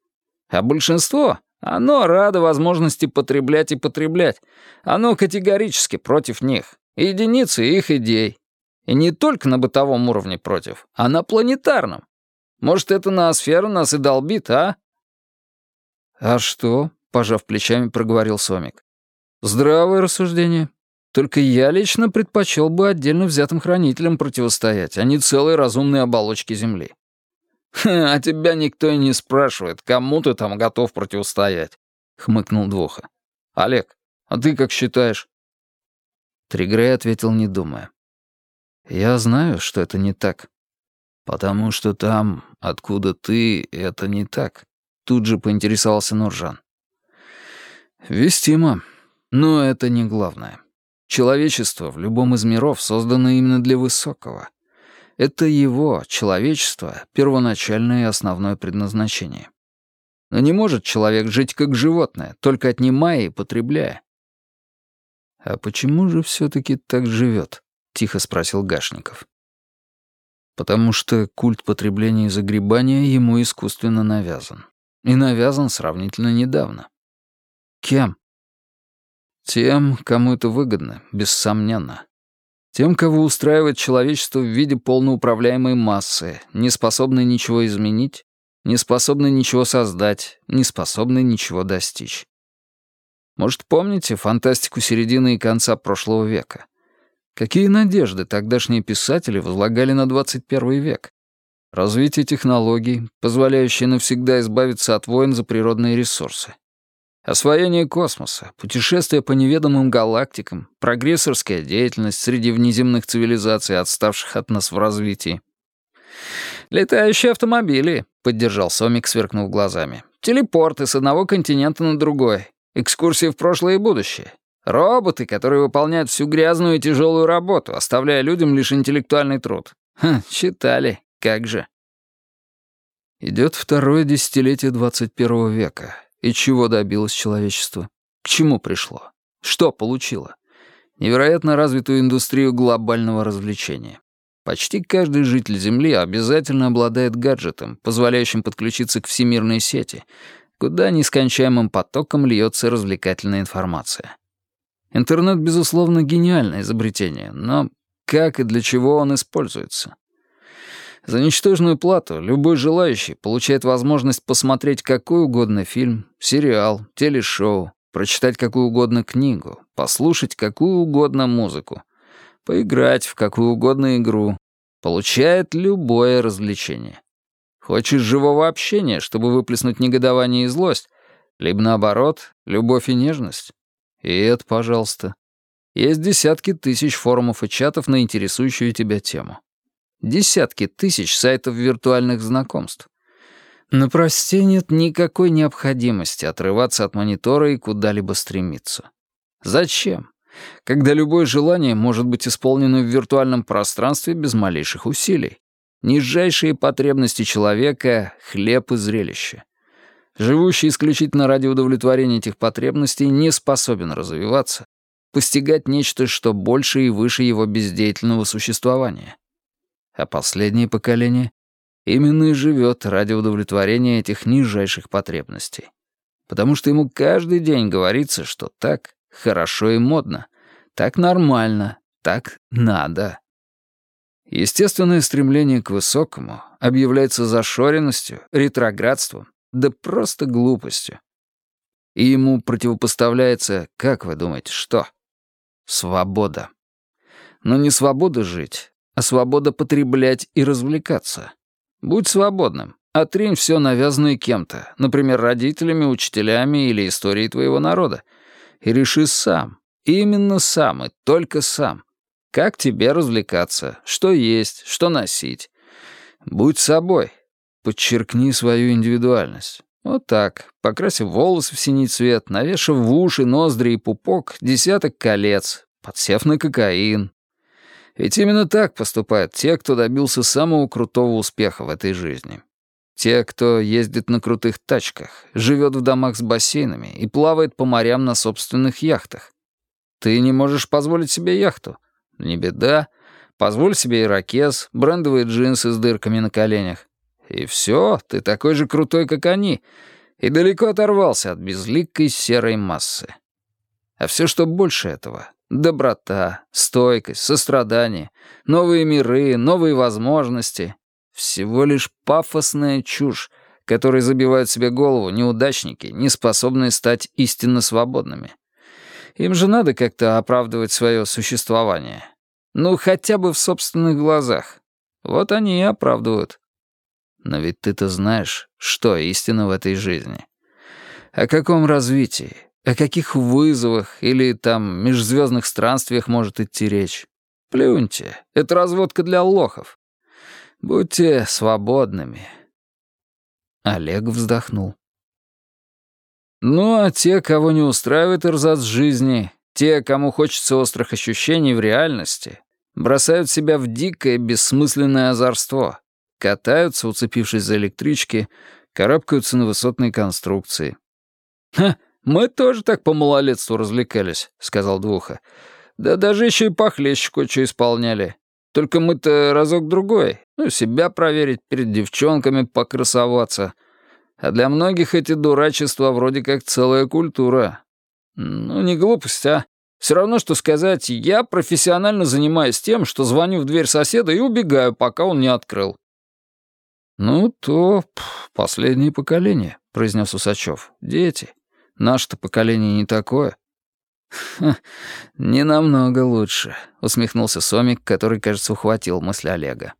А большинство, оно радо возможности потреблять и потреблять. Оно категорически против них. Единицы их идей. И не только на бытовом уровне против, а на планетарном. Может, это ноосфера нас и долбит, а?» «А что?» — пожав плечами, проговорил Сомик. «Здравое рассуждение. Только я лично предпочел бы отдельно взятым хранителям противостоять, а не целой разумной оболочке Земли». «А тебя никто и не спрашивает, кому ты там готов противостоять», — хмыкнул Двуха. «Олег, а ты как считаешь?» Тригрей ответил, не думая. Я знаю, что это не так. Потому что там, откуда ты, это не так. Тут же поинтересовался Нуржан. Вестимо. Но это не главное. Человечество в любом из миров создано именно для высокого. Это его, человечество, первоначальное и основное предназначение. Но не может человек жить как животное, только отнимая и потребляя. А почему же все-таки так живет? — тихо спросил Гашников. «Потому что культ потребления и загребания ему искусственно навязан. И навязан сравнительно недавно. Кем? Тем, кому это выгодно, бессомненно. Тем, кого устраивает человечество в виде полноуправляемой массы, не способной ничего изменить, не способной ничего создать, не способной ничего достичь. Может, помните фантастику середины и конца прошлого века? Какие надежды тогдашние писатели возлагали на 21 век? Развитие технологий, позволяющее навсегда избавиться от войн за природные ресурсы. Освоение космоса, путешествия по неведомым галактикам, прогрессорская деятельность среди внеземных цивилизаций, отставших от нас в развитии. «Летающие автомобили», — поддержал Сомик, сверкнув глазами. «Телепорты с одного континента на другой. Экскурсии в прошлое и будущее. Роботы, которые выполняют всю грязную и тяжелую работу, оставляя людям лишь интеллектуальный труд. Ха, читали, как же. Идет второе десятилетие 21 века. И чего добилось человечество? К чему пришло? Что получило? Невероятно развитую индустрию глобального развлечения. Почти каждый житель Земли обязательно обладает гаджетом, позволяющим подключиться к всемирной сети, куда нескончаемым потоком льется развлекательная информация. Интернет, безусловно, гениальное изобретение, но как и для чего он используется? За ничтожную плату любой желающий получает возможность посмотреть какой угодно фильм, сериал, телешоу, прочитать какую угодно книгу, послушать какую угодно музыку, поиграть в какую угодно игру, получает любое развлечение. Хочешь живого общения, чтобы выплеснуть негодование и злость, либо наоборот, любовь и нежность? И это, пожалуйста. Есть десятки тысяч форумов и чатов на интересующую тебя тему. Десятки тысяч сайтов виртуальных знакомств. На просте нет никакой необходимости отрываться от монитора и куда-либо стремиться. Зачем? Когда любое желание может быть исполнено в виртуальном пространстве без малейших усилий. Нижайшие потребности человека — хлеб и зрелище живущий исключительно ради удовлетворения этих потребностей, не способен развиваться, постигать нечто, что больше и выше его бездеятельного существования. А последнее поколение именно и живет ради удовлетворения этих нижайших потребностей. Потому что ему каждый день говорится, что так хорошо и модно, так нормально, так надо. Естественное стремление к высокому объявляется зашоренностью, ретроградством, да просто глупостью. И ему противопоставляется, как вы думаете, что? Свобода. Но не свобода жить, а свобода потреблять и развлекаться. Будь свободным, отринь все навязанное кем-то, например, родителями, учителями или историей твоего народа, и реши сам, именно сам и только сам, как тебе развлекаться, что есть, что носить. Будь собой, подчеркни свою индивидуальность. Вот так, покрасив волосы в синий цвет, навешав в уши, ноздри и пупок десяток колец, подсев на кокаин, ведь именно так поступают те, кто добился самого крутого успеха в этой жизни. Те, кто ездит на крутых тачках, живет в домах с бассейнами и плавает по морям на собственных яхтах. Ты не можешь позволить себе яхту? Не беда. Позволь себе ирокез, брендовые джинсы с дырками на коленях. И все, ты такой же крутой, как они, и далеко оторвался от безликой серой массы. А все, что больше этого, Доброта, стойкость, сострадание, новые миры, новые возможности — всего лишь пафосная чушь, которой забивают себе голову неудачники, не способные стать истинно свободными. Им же надо как-то оправдывать свое существование. Ну, хотя бы в собственных глазах. Вот они и оправдывают. Но ведь ты-то знаешь, что истина в этой жизни. О каком развитии, о каких вызовах или там межзвездных странствиях может идти речь? Плюньте, это разводка для лохов. Будьте свободными. Олег вздохнул. Ну, а те, кого не устраивает эрзац жизни, те, кому хочется острых ощущений в реальности, бросают себя в дикое, бессмысленное озорство, катаются, уцепившись за электрички, карабкаются на высотные конструкции. Ха, «Мы тоже так по малолетству развлекались», — сказал Двуха. «Да даже еще и похлеще кое-что исполняли. Только мы-то разок-другой. Ну, себя проверить, перед девчонками покрасоваться. А для многих эти дурачества вроде как целая культура. Ну, не глупость, а. Все равно, что сказать, я профессионально занимаюсь тем, что звоню в дверь соседа и убегаю, пока он не открыл». «Ну, то последнее поколение», — произнес Усачев. «Дети». Наше-то поколение не такое». «Ха, не намного лучше», — усмехнулся Сомик, который, кажется, ухватил мысль Олега.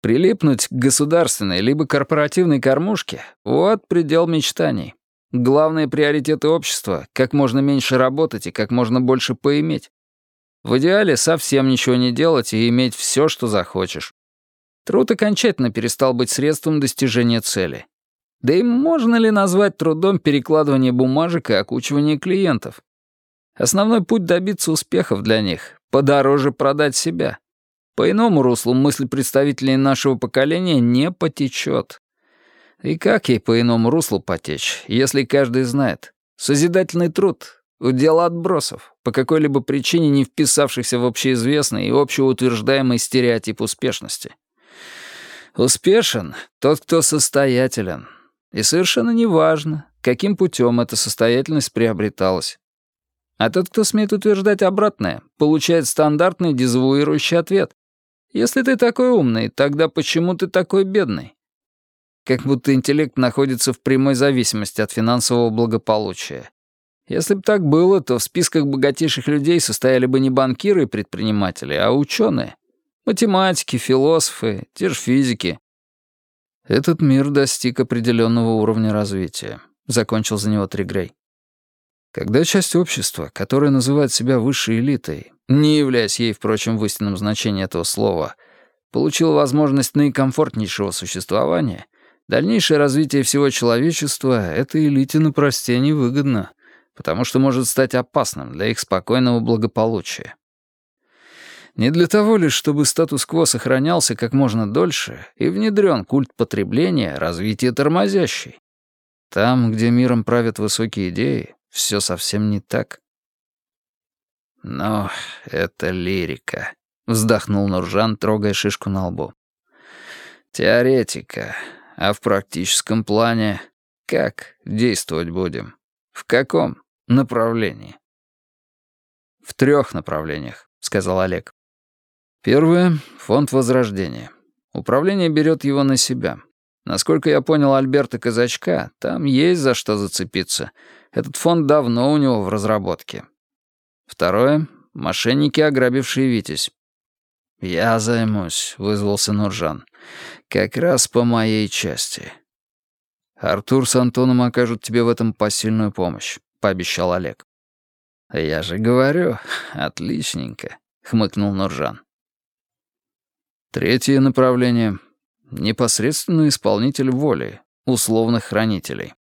«Прилипнуть к государственной либо корпоративной кормушке — вот предел мечтаний. Главные приоритеты общества — как можно меньше работать и как можно больше поиметь. В идеале совсем ничего не делать и иметь все, что захочешь. Труд окончательно перестал быть средством достижения цели. Да и можно ли назвать трудом перекладывание бумажек и окучивание клиентов? Основной путь добиться успехов для них — подороже продать себя. По иному руслу мысль представителей нашего поколения не потечет. И как ей по иному руслу потечь, если каждый знает? Созидательный труд — удел отбросов, по какой-либо причине не вписавшихся в общеизвестный и общеутверждаемый стереотип успешности. Успешен тот, кто состоятелен — и совершенно неважно, каким путем эта состоятельность приобреталась. А тот, кто смеет утверждать обратное, получает стандартный дезавуирующий ответ. Если ты такой умный, тогда почему ты такой бедный? Как будто интеллект находится в прямой зависимости от финансового благополучия. Если бы так было, то в списках богатейших людей состояли бы не банкиры и предприниматели, а ученые. Математики, философы, те же физики. Этот мир достиг определенного уровня развития. Закончил за него Тригрей. Когда часть общества, которая называет себя высшей элитой, не являясь ей, впрочем, в истинном значении этого слова, получила возможность наикомфортнейшего существования, дальнейшее развитие всего человечества этой элите на просте невыгодно, потому что может стать опасным для их спокойного благополучия. Не для того лишь, чтобы статус-кво сохранялся как можно дольше и внедрен культ потребления, развития тормозящий. Там, где миром правят высокие идеи, все совсем не так. «Но это лирика», — вздохнул Нуржан, трогая шишку на лбу. Теоретика. А в практическом плане как действовать будем? В каком направлении? В трех направлениях, сказал Олег. Первое — фонд Возрождения. Управление берет его на себя. Насколько я понял Альберта Казачка, там есть за что зацепиться. Этот фонд давно у него в разработке. Второе — мошенники, ограбившие Витязь. «Я займусь», — вызвался Нуржан. «Как раз по моей части». «Артур с Антоном окажут тебе в этом посильную помощь», — пообещал Олег. «Я же говорю, отличненько», — хмыкнул Нуржан. Третье направление — непосредственный исполнитель воли, условных хранителей.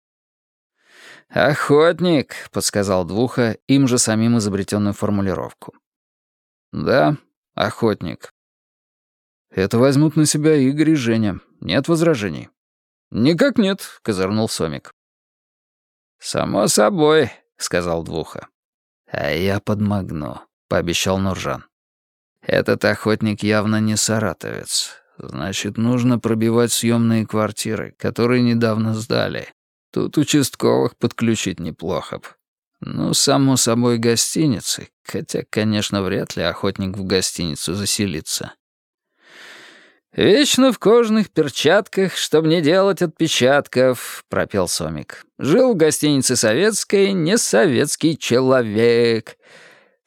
«Охотник», — подсказал Двуха, им же самим изобретенную формулировку. «Да, охотник». «Это возьмут на себя Игорь и Женя. Нет возражений?» «Никак нет», — козырнул Сомик. «Само собой», — сказал Двуха. «А я подмогну», — пообещал Нуржан. Этот охотник явно не саратовец. Значит, нужно пробивать съемные квартиры, которые недавно сдали. Тут участковых подключить неплохо б. Ну, само собой, гостиницы. Хотя, конечно, вряд ли охотник в гостиницу заселится. «Вечно в кожаных перчатках, чтобы не делать отпечатков», — пропел Сомик. «Жил в гостинице советской не советский человек».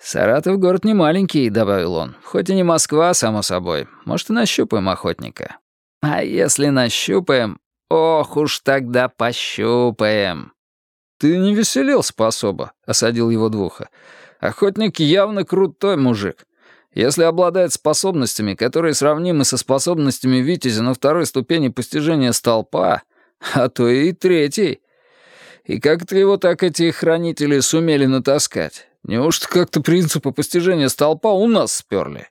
«Саратов город не маленький», — добавил он. «Хоть и не Москва, само собой. Может, и нащупаем охотника». «А если нащупаем, ох уж тогда пощупаем». «Ты не веселился особо», — осадил его Двуха. «Охотник явно крутой мужик. Если обладает способностями, которые сравнимы со способностями Витязя на второй ступени постижения столпа, а то и третьей. И как-то его так эти хранители сумели натаскать. Неужто как-то принципы постижения столпа у нас сперли?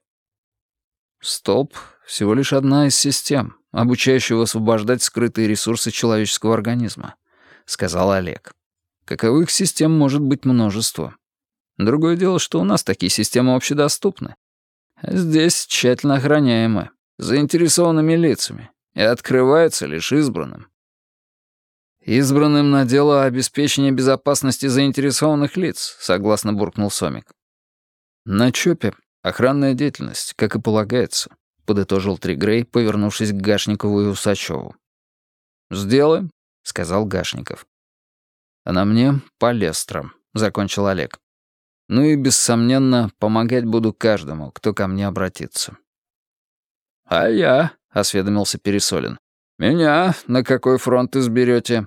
Столб — всего лишь одна из систем, обучающих освобождать скрытые ресурсы человеческого организма, — сказал Олег. Каковых систем может быть множество. Другое дело, что у нас такие системы общедоступны. здесь тщательно охраняемы, заинтересованными лицами, и открываются лишь избранным. «Избранным на дело обеспечения безопасности заинтересованных лиц», — согласно буркнул Сомик. «На ЧОПе охранная деятельность, как и полагается», — подытожил Тригрей, повернувшись к Гашникову и Усачеву. «Сделаем», — сказал Гашников. «А на мне палестра», — закончил Олег. «Ну и, бессомненно, помогать буду каждому, кто ко мне обратится». «А я», — осведомился Пересолин. «Меня на какой фронт изберете?»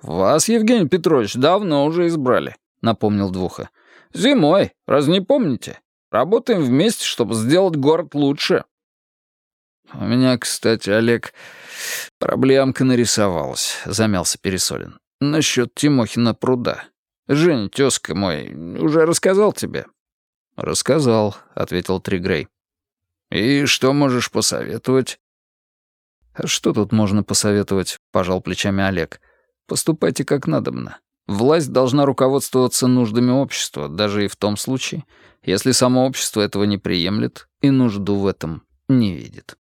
«Вас, Евгений Петрович, давно уже избрали», — напомнил Двуха. «Зимой, раз не помните? Работаем вместе, чтобы сделать город лучше». «У меня, кстати, Олег, проблемка нарисовалась», — замялся Пересолин. «Насчет Тимохина пруда. Жень, тезка мой, уже рассказал тебе?» «Рассказал», — ответил Тригрей. «И что можешь посоветовать?» «А что тут можно посоветовать?» — пожал плечами Олег. Поступайте как надобно. Власть должна руководствоваться нуждами общества, даже и в том случае, если само общество этого не приемлет и нужду в этом не видит.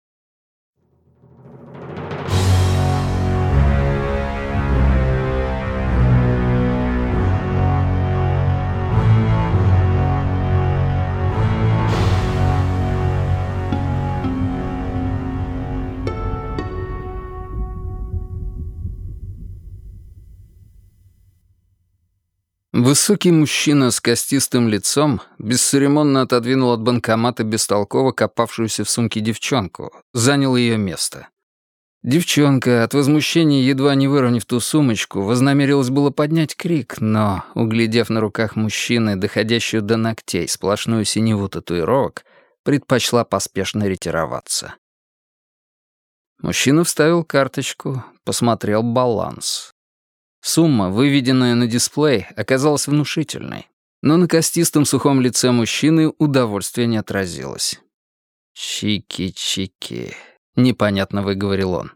Высокий мужчина с костистым лицом бесцеремонно отодвинул от банкомата бестолково копавшуюся в сумке девчонку, занял ее место. Девчонка, от возмущения едва не выровняв ту сумочку, вознамерилась было поднять крик, но, углядев на руках мужчины, доходящую до ногтей сплошную синеву татуировок, предпочла поспешно ретироваться. Мужчина вставил карточку, посмотрел баланс. Сумма, выведенная на дисплей, оказалась внушительной, но на костистом сухом лице мужчины удовольствие не отразилось. «Чики-чики», — непонятно выговорил он.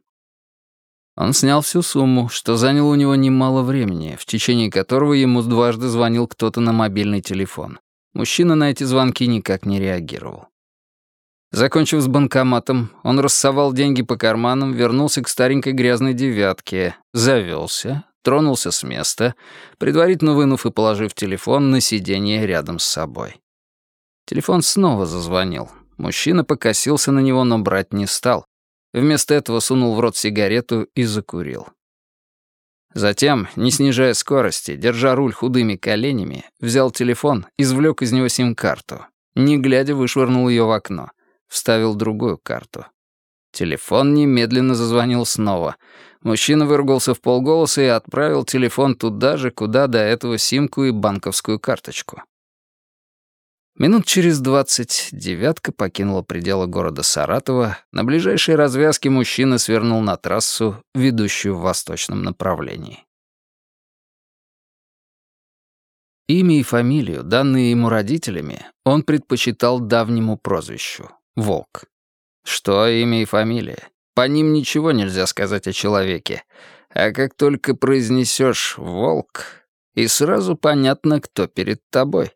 Он снял всю сумму, что заняло у него немало времени, в течение которого ему дважды звонил кто-то на мобильный телефон. Мужчина на эти звонки никак не реагировал. Закончив с банкоматом, он рассовал деньги по карманам, вернулся к старенькой грязной девятке, завелся, тронулся с места, предварительно вынув и положив телефон на сиденье рядом с собой. Телефон снова зазвонил. Мужчина покосился на него, но брать не стал. Вместо этого сунул в рот сигарету и закурил. Затем, не снижая скорости, держа руль худыми коленями, взял телефон, извлек из него сим-карту. Не глядя, вышвырнул ее в окно. Вставил другую карту. Телефон немедленно зазвонил снова. Мужчина выругался в полголоса и отправил телефон туда же, куда до этого симку и банковскую карточку. Минут через двадцать «девятка» покинула пределы города Саратова. На ближайшей развязке мужчина свернул на трассу, ведущую в восточном направлении. Имя и фамилию, данные ему родителями, он предпочитал давнему прозвищу — Волк. Что имя и фамилия? По ним ничего нельзя сказать о человеке. А как только произнесешь «Волк», и сразу понятно, кто перед тобой.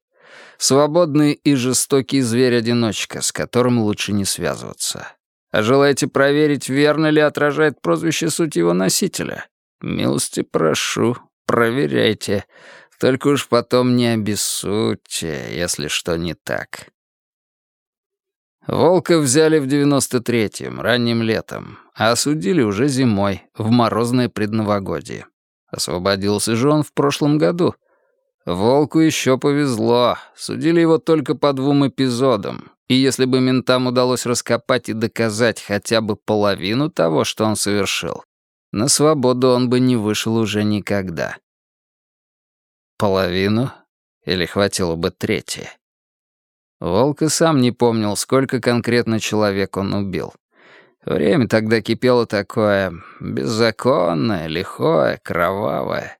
Свободный и жестокий зверь-одиночка, с которым лучше не связываться. А желаете проверить, верно ли отражает прозвище суть его носителя? Милости прошу, проверяйте. Только уж потом не обессудьте, если что не так. Волка взяли в 93-м, ранним летом, а осудили уже зимой, в морозное предновогодие. Освободился же он в прошлом году — Волку еще повезло. Судили его только по двум эпизодам. И если бы ментам удалось раскопать и доказать хотя бы половину того, что он совершил, на свободу он бы не вышел уже никогда. Половину? Или хватило бы трети? Волк и сам не помнил, сколько конкретно человек он убил. Время тогда кипело такое беззаконное, лихое, кровавое.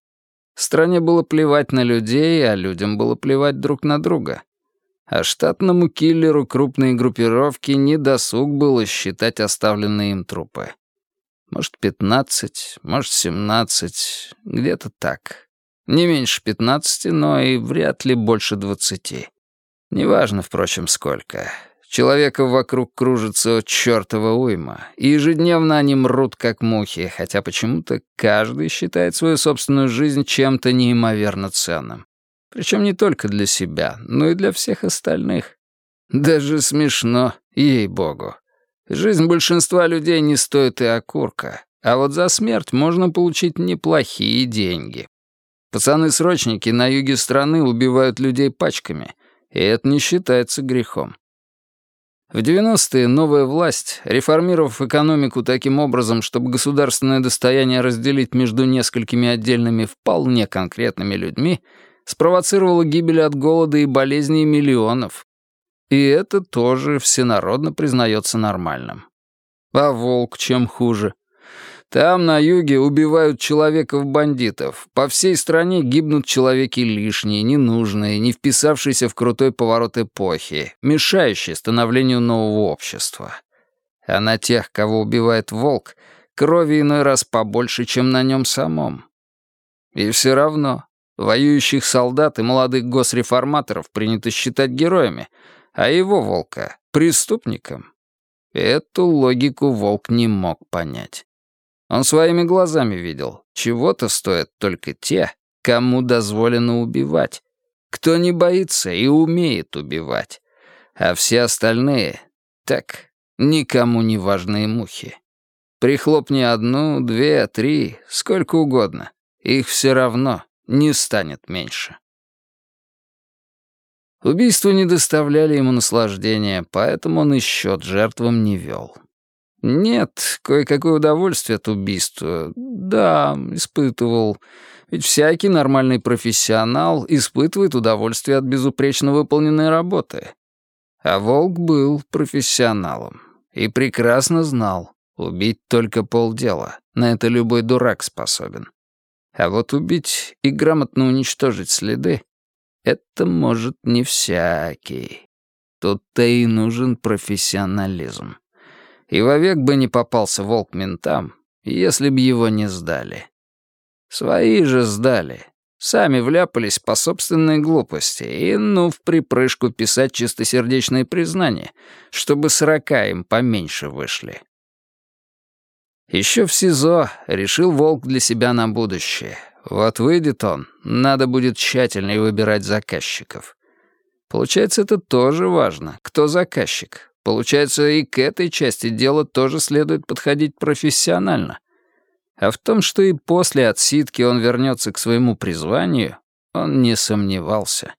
Стране было плевать на людей, а людям было плевать друг на друга. А штатному киллеру крупной группировки не досуг было считать оставленные им трупы. Может, пятнадцать, может, семнадцать, где-то так. Не меньше пятнадцати, но и вряд ли больше двадцати. Неважно, впрочем, сколько. Человеков вокруг кружится чертова уйма, и ежедневно они мрут, как мухи, хотя почему-то каждый считает свою собственную жизнь чем-то неимоверно ценным. Причем не только для себя, но и для всех остальных. Даже смешно, ей-богу. Жизнь большинства людей не стоит и окурка, а вот за смерть можно получить неплохие деньги. Пацаны-срочники на юге страны убивают людей пачками, и это не считается грехом. В 90-е новая власть, реформировав экономику таким образом, чтобы государственное достояние разделить между несколькими отдельными вполне конкретными людьми, спровоцировала гибель от голода и болезней миллионов. И это тоже всенародно признается нормальным. А волк чем хуже? Там, на юге, убивают человеков-бандитов. По всей стране гибнут человеки лишние, ненужные, не вписавшиеся в крутой поворот эпохи, мешающие становлению нового общества. А на тех, кого убивает волк, крови иной раз побольше, чем на нем самом. И все равно воюющих солдат и молодых госреформаторов принято считать героями, а его волка — преступником. Эту логику волк не мог понять. Он своими глазами видел, чего-то стоят только те, кому дозволено убивать, кто не боится и умеет убивать, а все остальные — так, никому не важные мухи. Прихлопни одну, две, три, сколько угодно, их все равно не станет меньше. Убийства не доставляли ему наслаждения, поэтому он и счет жертвам не вел. Нет, кое-какое удовольствие от убийства. Да, испытывал. Ведь всякий нормальный профессионал испытывает удовольствие от безупречно выполненной работы. А Волк был профессионалом и прекрасно знал, убить только полдела. На это любой дурак способен. А вот убить и грамотно уничтожить следы — это может не всякий. Тут-то и нужен профессионализм и вовек бы не попался волк ментам, если б его не сдали. Свои же сдали. Сами вляпались по собственной глупости и, ну, в припрыжку писать чистосердечные признания, чтобы сорока им поменьше вышли. Еще в СИЗО решил Волк для себя на будущее. Вот выйдет он, надо будет тщательнее выбирать заказчиков. Получается, это тоже важно, кто заказчик. Получается, и к этой части дела тоже следует подходить профессионально. А в том, что и после отсидки он вернется к своему призванию, он не сомневался.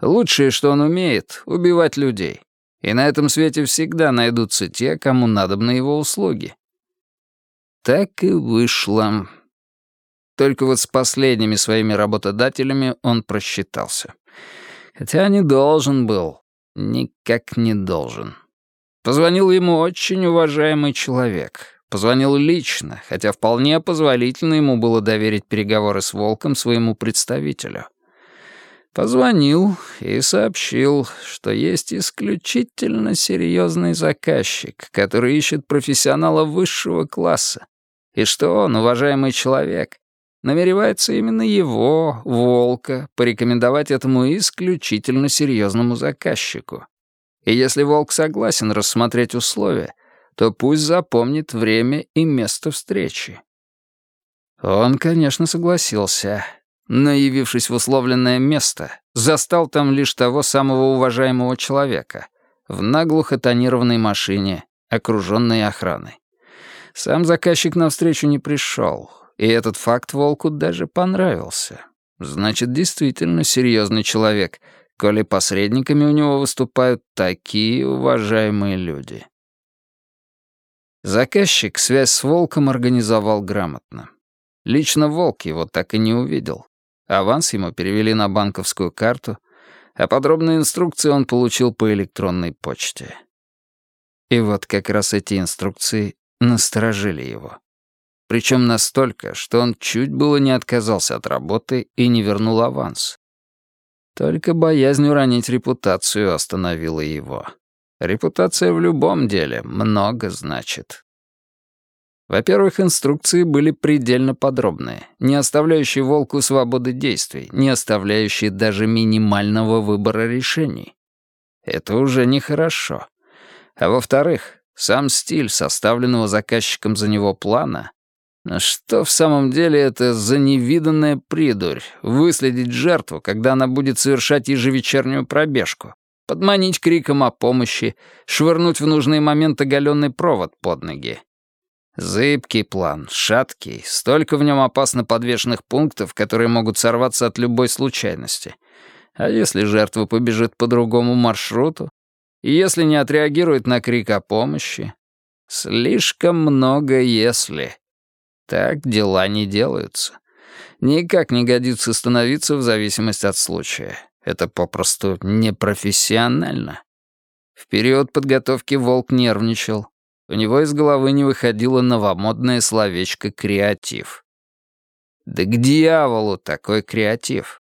Лучшее, что он умеет — убивать людей. И на этом свете всегда найдутся те, кому надобны его услуги. Так и вышло. Только вот с последними своими работодателями он просчитался. Хотя не должен был. Никак не должен. Позвонил ему очень уважаемый человек. Позвонил лично, хотя вполне позволительно ему было доверить переговоры с Волком своему представителю. Позвонил и сообщил, что есть исключительно серьезный заказчик, который ищет профессионала высшего класса, и что он, уважаемый человек, намеревается именно его, Волка, порекомендовать этому исключительно серьезному заказчику. И если Волк согласен рассмотреть условия, то пусть запомнит время и место встречи. Он, конечно, согласился, но, явившись в условленное место, застал там лишь того самого уважаемого человека в наглухо тонированной машине, окруженной охраной. Сам заказчик навстречу не пришел, и этот факт Волку даже понравился. Значит, действительно серьезный человек, коли посредниками у него выступают такие уважаемые люди. Заказчик связь с Волком организовал грамотно. Лично Волк его так и не увидел. Аванс ему перевели на банковскую карту, а подробные инструкции он получил по электронной почте. И вот как раз эти инструкции насторожили его. Причем настолько, что он чуть было не отказался от работы и не вернул аванс. Только боязнь уронить репутацию остановила его. Репутация в любом деле много значит. Во-первых, инструкции были предельно подробные, не оставляющие волку свободы действий, не оставляющие даже минимального выбора решений. Это уже нехорошо. А во-вторых, сам стиль составленного заказчиком за него плана что в самом деле это за невиданная придурь — выследить жертву, когда она будет совершать ежевечернюю пробежку, подманить криком о помощи, швырнуть в нужный момент оголенный провод под ноги. Зыбкий план, шаткий, столько в нем опасно подвешенных пунктов, которые могут сорваться от любой случайности. А если жертва побежит по другому маршруту? И если не отреагирует на крик о помощи? Слишком много «если». Так дела не делаются. Никак не годится становиться в зависимости от случая. Это попросту непрофессионально. В период подготовки Волк нервничал. У него из головы не выходило новомодное словечко «креатив». Да к дьяволу такой креатив.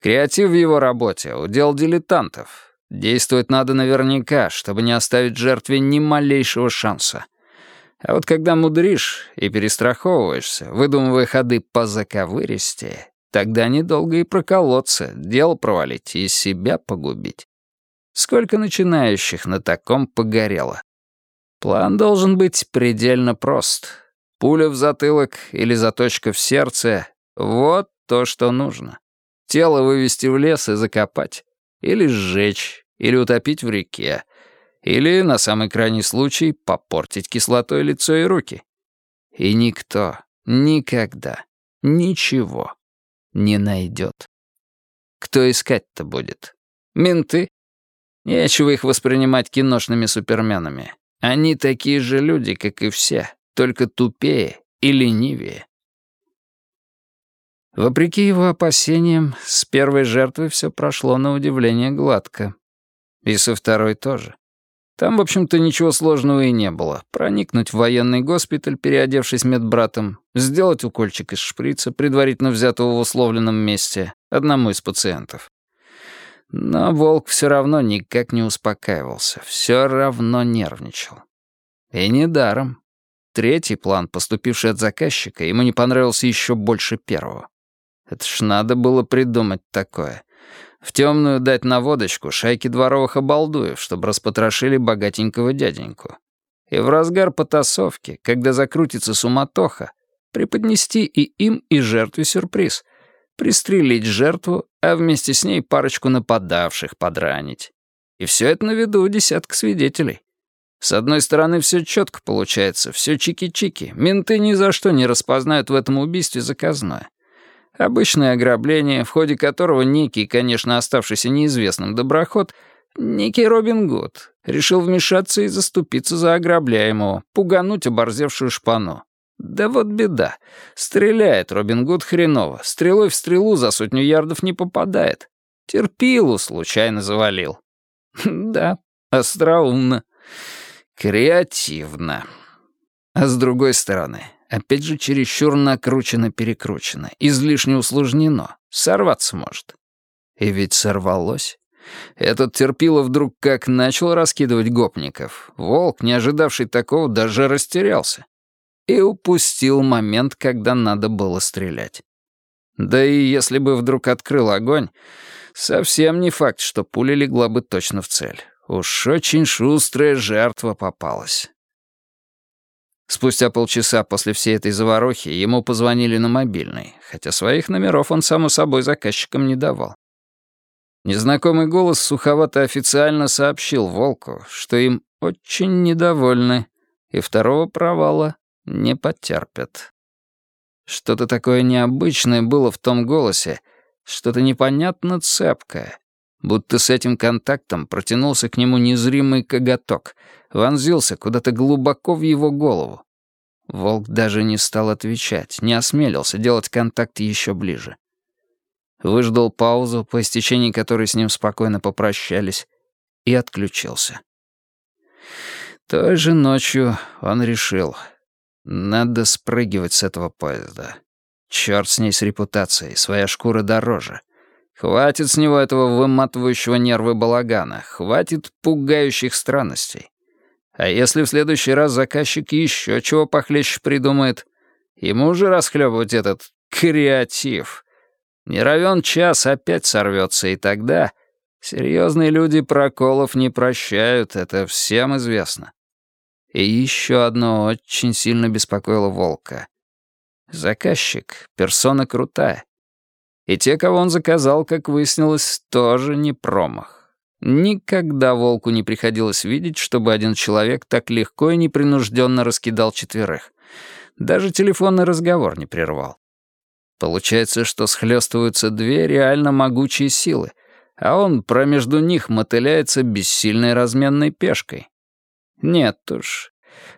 Креатив в его работе — удел дилетантов. Действовать надо наверняка, чтобы не оставить жертве ни малейшего шанса. А вот когда мудришь и перестраховываешься, выдумывая ходы по заковыристе, Тогда недолго и проколоться, дело провалить и себя погубить. Сколько начинающих на таком погорело. План должен быть предельно прост. Пуля в затылок или заточка в сердце — вот то, что нужно. Тело вывести в лес и закопать. Или сжечь, или утопить в реке. Или, на самый крайний случай, попортить кислотой лицо и руки. И никто, никогда, ничего не найдет. Кто искать-то будет? Менты? Нечего их воспринимать киношными суперменами. Они такие же люди, как и все, только тупее и ленивее. Вопреки его опасениям, с первой жертвой все прошло на удивление гладко. И со второй тоже. Там, в общем-то, ничего сложного и не было. Проникнуть в военный госпиталь, переодевшись медбратом, сделать укольчик из шприца, предварительно взятого в условленном месте, одному из пациентов. Но волк все равно никак не успокаивался, все равно нервничал. И недаром. Третий план, поступивший от заказчика, ему не понравился еще больше первого. Это ж надо было придумать такое. В темную дать на водочку шайки дворовых обалдуев, чтобы распотрошили богатенького дяденьку. И в разгар потасовки, когда закрутится суматоха, преподнести и им, и жертве сюрприз. Пристрелить жертву, а вместе с ней парочку нападавших подранить. И все это на виду у десятка свидетелей. С одной стороны, все четко получается, все чики-чики. Менты ни за что не распознают в этом убийстве заказное. Обычное ограбление, в ходе которого некий, конечно, оставшийся неизвестным доброход, некий Робин Гуд, решил вмешаться и заступиться за ограбляемого, пугануть оборзевшую шпану. Да вот беда. Стреляет Робин Гуд хреново, стрелой в стрелу за сотню ярдов не попадает. Терпилу случайно завалил. Да, остроумно. Креативно. А с другой стороны, опять же чересчур накручено-перекручено, излишне усложнено, сорваться может. И ведь сорвалось. Этот терпило вдруг как начал раскидывать гопников. Волк, не ожидавший такого, даже растерялся. И упустил момент, когда надо было стрелять. Да и если бы вдруг открыл огонь, совсем не факт, что пуля легла бы точно в цель. Уж очень шустрая жертва попалась. Спустя полчаса после всей этой заварухи ему позвонили на мобильный, хотя своих номеров он, само собой, заказчикам не давал. Незнакомый голос суховато официально сообщил Волку, что им очень недовольны, и второго провала не потерпят. Что-то такое необычное было в том голосе, что-то непонятно цепкое, будто с этим контактом протянулся к нему незримый коготок, вонзился куда-то глубоко в его голову. Волк даже не стал отвечать, не осмелился делать контакт еще ближе. Выждал паузу, по истечении которой с ним спокойно попрощались, и отключился. Той же ночью он решил, надо спрыгивать с этого поезда. Черт с ней с репутацией, своя шкура дороже — Хватит с него этого выматывающего нервы балагана, хватит пугающих странностей. А если в следующий раз заказчик еще чего похлеще придумает, ему же расхлебывать этот креатив. Не равен час опять сорвется, и тогда серьезные люди проколов не прощают, это всем известно. И еще одно очень сильно беспокоило Волка. Заказчик — персона крутая. И те, кого он заказал, как выяснилось, тоже не промах. Никогда волку не приходилось видеть, чтобы один человек так легко и непринужденно раскидал четверых. Даже телефонный разговор не прервал. Получается, что схлестываются две реально могучие силы, а он промежду них мотыляется бессильной разменной пешкой. Нет уж.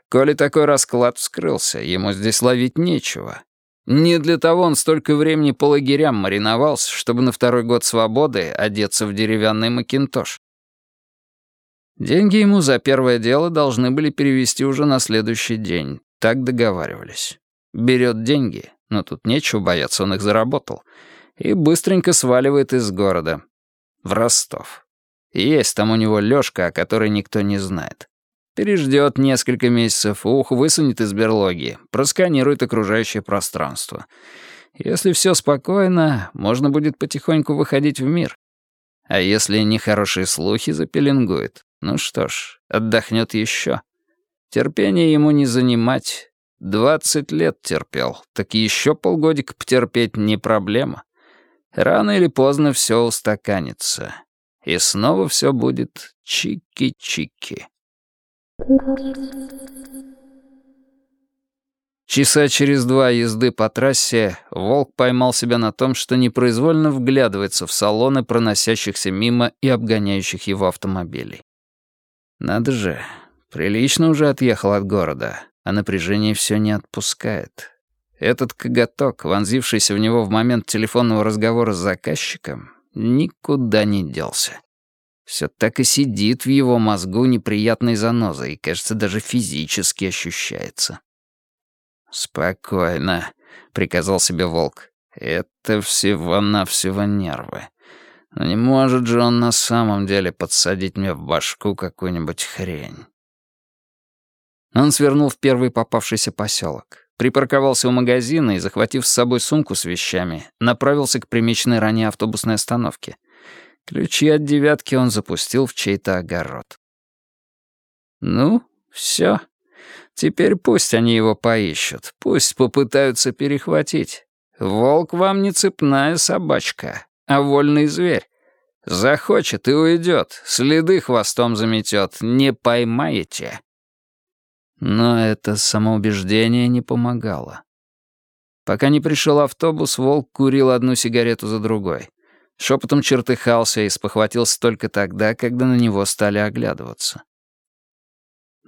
Коли такой расклад вскрылся, ему здесь ловить нечего. Не для того он столько времени по лагерям мариновался, чтобы на второй год свободы одеться в деревянный макинтош. Деньги ему за первое дело должны были перевести уже на следующий день. Так договаривались. Берет деньги, но тут нечего бояться, он их заработал, и быстренько сваливает из города. В Ростов. Есть там у него Лёшка, о которой никто не знает. Переждет несколько месяцев, ух высунет из берлоги, просканирует окружающее пространство. Если все спокойно, можно будет потихоньку выходить в мир. А если нехорошие слухи запеленгует, ну что ж, отдохнет еще. Терпение ему не занимать. Двадцать лет терпел, так еще полгодика потерпеть не проблема. Рано или поздно все устаканится. И снова все будет чики-чики. Часа через два езды по трассе Волк поймал себя на том, что непроизвольно вглядывается в салоны проносящихся мимо и обгоняющих его автомобилей. Надо же, прилично уже отъехал от города, а напряжение все не отпускает. Этот коготок, вонзившийся в него в момент телефонного разговора с заказчиком, никуда не делся. Все так и сидит в его мозгу неприятной занозой и, кажется, даже физически ощущается. «Спокойно», — приказал себе волк. «Это всего-навсего нервы. Но не может же он на самом деле подсадить мне в башку какую-нибудь хрень». Он свернул в первый попавшийся поселок. припарковался у магазина и, захватив с собой сумку с вещами, направился к примеченной ранее автобусной остановке. Ключи от «девятки» он запустил в чей-то огород. «Ну, все. Теперь пусть они его поищут, пусть попытаются перехватить. Волк вам не цепная собачка, а вольный зверь. Захочет и уйдет, следы хвостом заметет, не поймаете». Но это самоубеждение не помогало. Пока не пришел автобус, Волк курил одну сигарету за другой. Шепотом чертыхался и спохватился только тогда, когда на него стали оглядываться.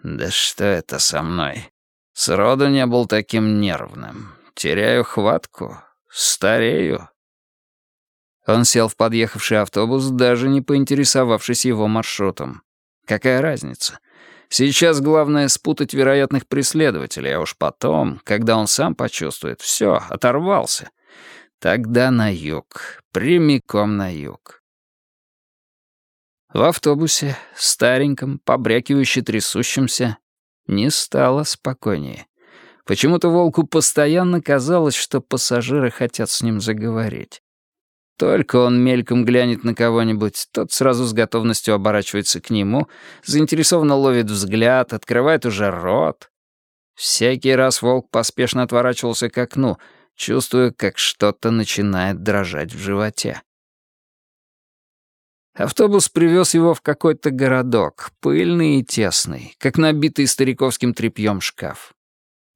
«Да что это со мной? Сроду не был таким нервным. Теряю хватку, старею». Он сел в подъехавший автобус, даже не поинтересовавшись его маршрутом. Какая разница? Сейчас главное спутать вероятных преследователей, а уж потом, когда он сам почувствует, все, оторвался. Тогда на юг, прямиком на юг. В автобусе, стареньком, побрякивающе трясущемся, не стало спокойнее. Почему-то Волку постоянно казалось, что пассажиры хотят с ним заговорить. Только он мельком глянет на кого-нибудь, тот сразу с готовностью оборачивается к нему, заинтересованно ловит взгляд, открывает уже рот. Всякий раз волк поспешно отворачивался к окну, чувствуя, как что-то начинает дрожать в животе. Автобус привез его в какой-то городок, пыльный и тесный, как набитый стариковским тряпьем шкаф.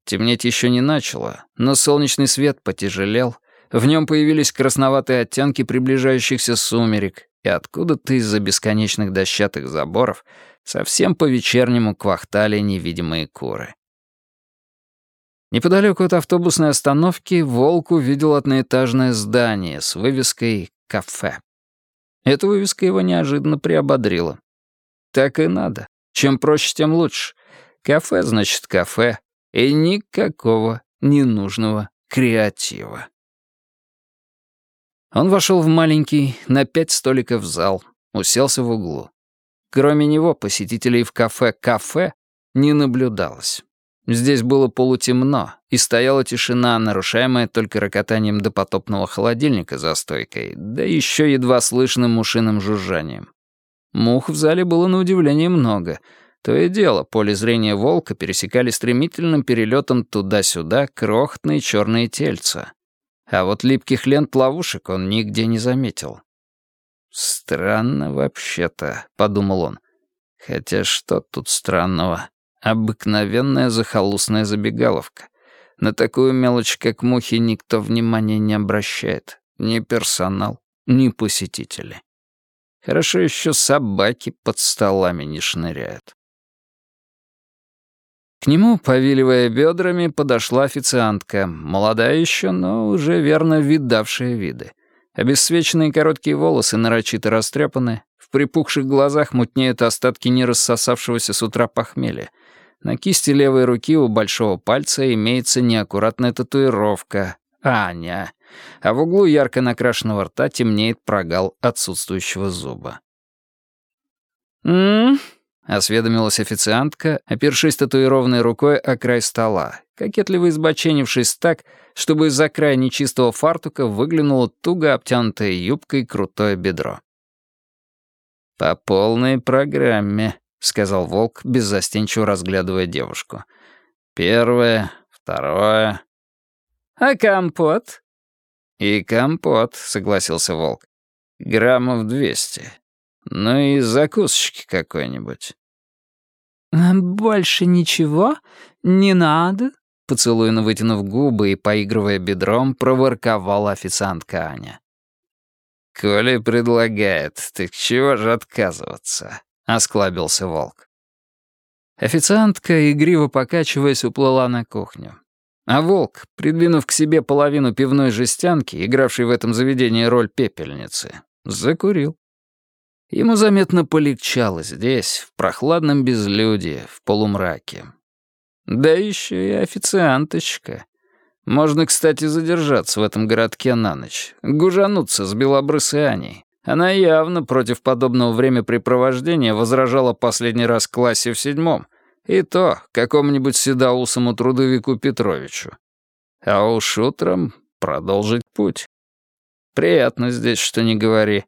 Темнеть еще не начало, но солнечный свет потяжелел, в нем появились красноватые оттенки приближающихся сумерек, и откуда-то из-за бесконечных дощатых заборов совсем по-вечернему квахтали невидимые куры. Неподалеку от автобусной остановки Волк увидел одноэтажное здание с вывеской «Кафе». Эта вывеска его неожиданно приободрила. Так и надо. Чем проще, тем лучше. Кафе значит кафе. И никакого ненужного креатива. Он вошел в маленький, на пять столиков зал, уселся в углу. Кроме него посетителей в кафе «Кафе» не наблюдалось. Здесь было полутемно, и стояла тишина, нарушаемая только рокотанием допотопного холодильника за стойкой, да еще едва слышным мушиным жужжанием. Мух в зале было на удивление много. То и дело, поле зрения волка пересекали стремительным перелетом туда-сюда крохотные черные тельца. А вот липких лент ловушек он нигде не заметил. «Странно вообще-то», — подумал он. «Хотя что тут странного? Обыкновенная захолустная забегаловка. На такую мелочь, как мухи, никто внимания не обращает. Ни персонал, ни посетители. Хорошо еще собаки под столами не шныряют. К нему, повиливая бедрами, подошла официантка, молодая еще, но уже верно видавшая виды. Обесцвеченные короткие волосы нарочито растрепаны, в припухших глазах мутнеют остатки нерассосавшегося с утра похмелья — на кисти левой руки у большого пальца имеется неаккуратная татуировка «Аня», а в углу ярко накрашенного рта темнеет прогал отсутствующего зуба. «М-м-м», осведомилась официантка, опершись татуированной рукой о край стола, кокетливо избоченившись так, чтобы из-за края нечистого фартука выглянуло туго обтянутое юбкой крутое бедро. «По полной программе», — сказал волк, беззастенчиво разглядывая девушку. «Первое, второе...» «А компот?» «И компот», — согласился волк. «Граммов двести. Ну и закусочки какой-нибудь». «Больше ничего не надо?» Поцелуйно вытянув губы и поигрывая бедром, проворковала официантка Аня. «Коля предлагает, так чего же отказываться?» — осклабился волк. Официантка, игриво покачиваясь, уплыла на кухню. А волк, придвинув к себе половину пивной жестянки, игравшей в этом заведении роль пепельницы, закурил. Ему заметно полегчало здесь, в прохладном безлюдье, в полумраке. Да еще и официанточка. Можно, кстати, задержаться в этом городке на ночь, гужануться с белобрысой Аней. Она явно против подобного времяпрепровождения возражала последний раз в классе в седьмом, и то какому-нибудь седоусому трудовику Петровичу. а уж утром продолжить путь. Приятно здесь, что не говори.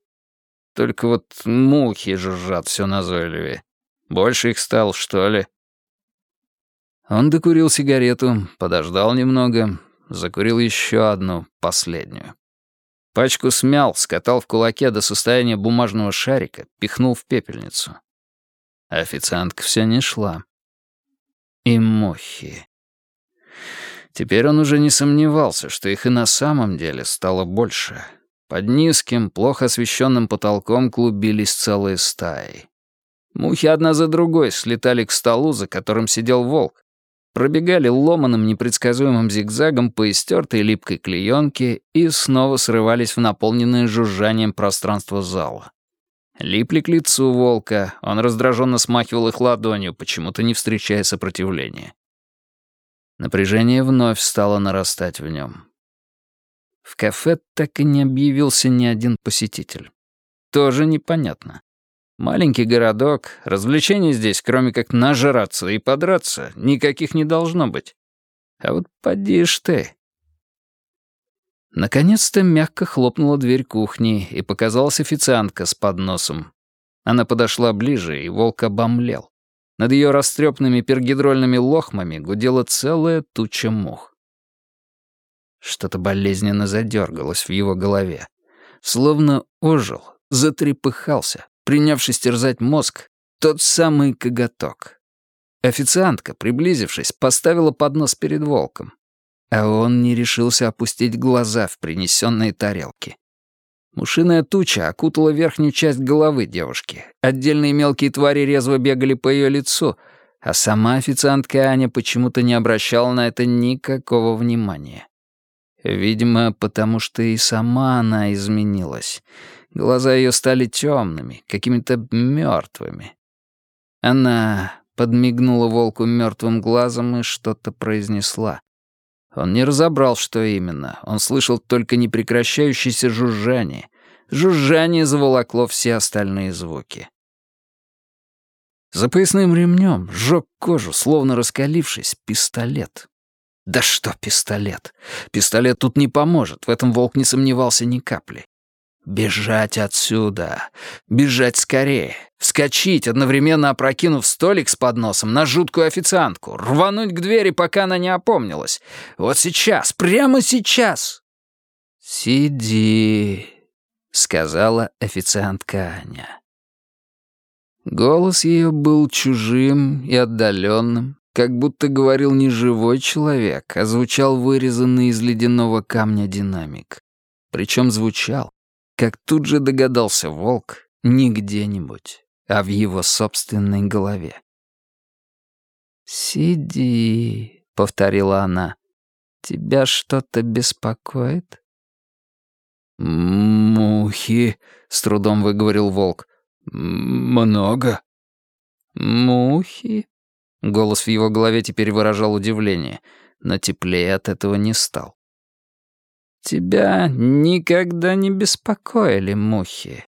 Только вот мухи жужжат все назойливее. Больше их стал, что ли?» Он докурил сигарету, подождал немного, закурил еще одну, последнюю. Пачку смял, скатал в кулаке до состояния бумажного шарика, пихнул в пепельницу. Официантка все не шла. И мухи. Теперь он уже не сомневался, что их и на самом деле стало больше. Под низким, плохо освещенным потолком клубились целые стаи. Мухи одна за другой слетали к столу, за которым сидел волк, пробегали ломаным непредсказуемым зигзагом по истертой липкой клеенке и снова срывались в наполненное жужжанием пространство зала. Липли к лицу волка, он раздраженно смахивал их ладонью, почему-то не встречая сопротивления. Напряжение вновь стало нарастать в нем. В кафе так и не объявился ни один посетитель. Тоже непонятно. Маленький городок, развлечений здесь, кроме как нажраться и подраться, никаких не должно быть. А вот поди ж ты. Наконец-то мягко хлопнула дверь кухни, и показалась официантка с подносом. Она подошла ближе, и волк обомлел. Над ее растрепанными пергидрольными лохмами гудела целая туча мух. Что-то болезненно задергалось в его голове. Словно ожил, затрепыхался, принявшись терзать мозг, тот самый коготок. Официантка, приблизившись, поставила поднос перед волком. А он не решился опустить глаза в принесенные тарелки. Мушиная туча окутала верхнюю часть головы девушки. Отдельные мелкие твари резво бегали по ее лицу, а сама официантка Аня почему-то не обращала на это никакого внимания. Видимо, потому что и сама она изменилась. Глаза ее стали темными, какими-то мертвыми. Она подмигнула волку мертвым глазом и что-то произнесла. Он не разобрал, что именно. Он слышал только непрекращающееся жужжание. Жужжание заволокло все остальные звуки. За поясным ремнем сжег кожу, словно раскалившись, пистолет. Да что пистолет? Пистолет тут не поможет, в этом волк не сомневался ни капли. Бежать отсюда. Бежать скорее. Вскочить, одновременно опрокинув столик с подносом на жуткую официантку. Рвануть к двери, пока она не опомнилась. Вот сейчас, прямо сейчас. «Сиди», — сказала официантка Аня. Голос ее был чужим и отдаленным, как будто говорил не живой человек, а звучал вырезанный из ледяного камня динамик. Причем звучал, как тут же догадался волк, не где-нибудь, а в его собственной голове. «Сиди», — повторила она. «Тебя что-то беспокоит?» «Мухи», — с трудом выговорил волк. «Много». «Мухи?» Голос в его голове теперь выражал удивление, но теплее от этого не стал. Тебя никогда не беспокоили мухи.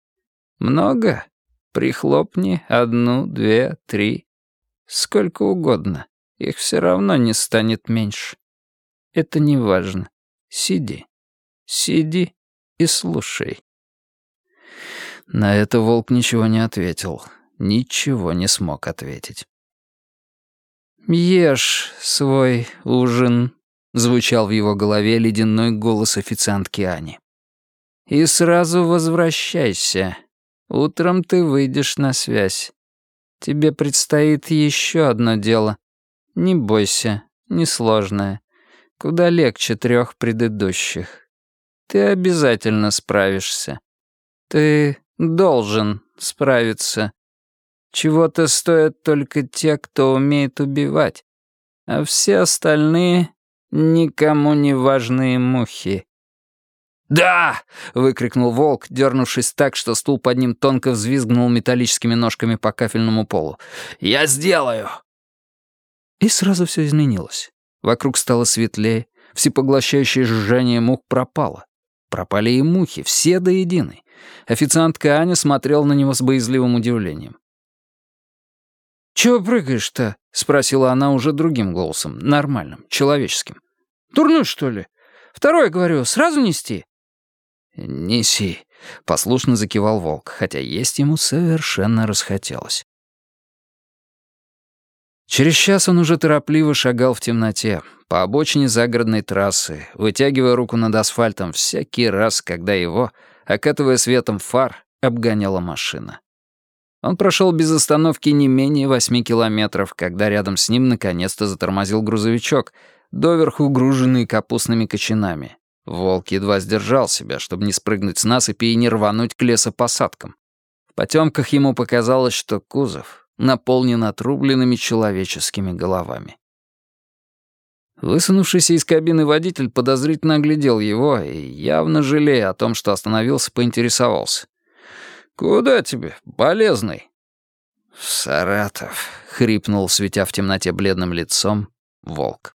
Много? Прихлопни одну, две, три. Сколько угодно. Их все равно не станет меньше. Это не важно. Сиди. Сиди и слушай. На это волк ничего не ответил. Ничего не смог ответить. «Ешь свой ужин», Звучал в его голове ледяной голос официантки Ани. «И сразу возвращайся. Утром ты выйдешь на связь. Тебе предстоит еще одно дело. Не бойся, несложное. Куда легче трех предыдущих. Ты обязательно справишься. Ты должен справиться. Чего-то стоят только те, кто умеет убивать, а все остальные Никому не важные мухи. «Да!» — выкрикнул волк, дернувшись так, что стул под ним тонко взвизгнул металлическими ножками по кафельному полу. «Я сделаю!» И сразу все изменилось. Вокруг стало светлее, всепоглощающее жужжание мух пропало. Пропали и мухи, все до единой. Официантка Аня смотрела на него с боязливым удивлением. «Чего прыгаешь-то?» — спросила она уже другим голосом, нормальным, человеческим. Дурной, что ли? Второе, говорю, сразу нести?» «Неси», — послушно закивал волк, хотя есть ему совершенно расхотелось. Через час он уже торопливо шагал в темноте, по обочине загородной трассы, вытягивая руку над асфальтом всякий раз, когда его, окатывая светом фар, обгоняла машина. Он прошел без остановки не менее восьми километров, когда рядом с ним наконец-то затормозил грузовичок, доверху груженный капустными кочанами. Волк едва сдержал себя, чтобы не спрыгнуть с насыпи и не рвануть к лесопосадкам. В потемках ему показалось, что кузов наполнен отрубленными человеческими головами. Высунувшийся из кабины водитель подозрительно оглядел его и, явно жалея о том, что остановился, поинтересовался. «Куда тебе, болезный?» «В Саратов», — хрипнул, светя в темноте бледным лицом, волк.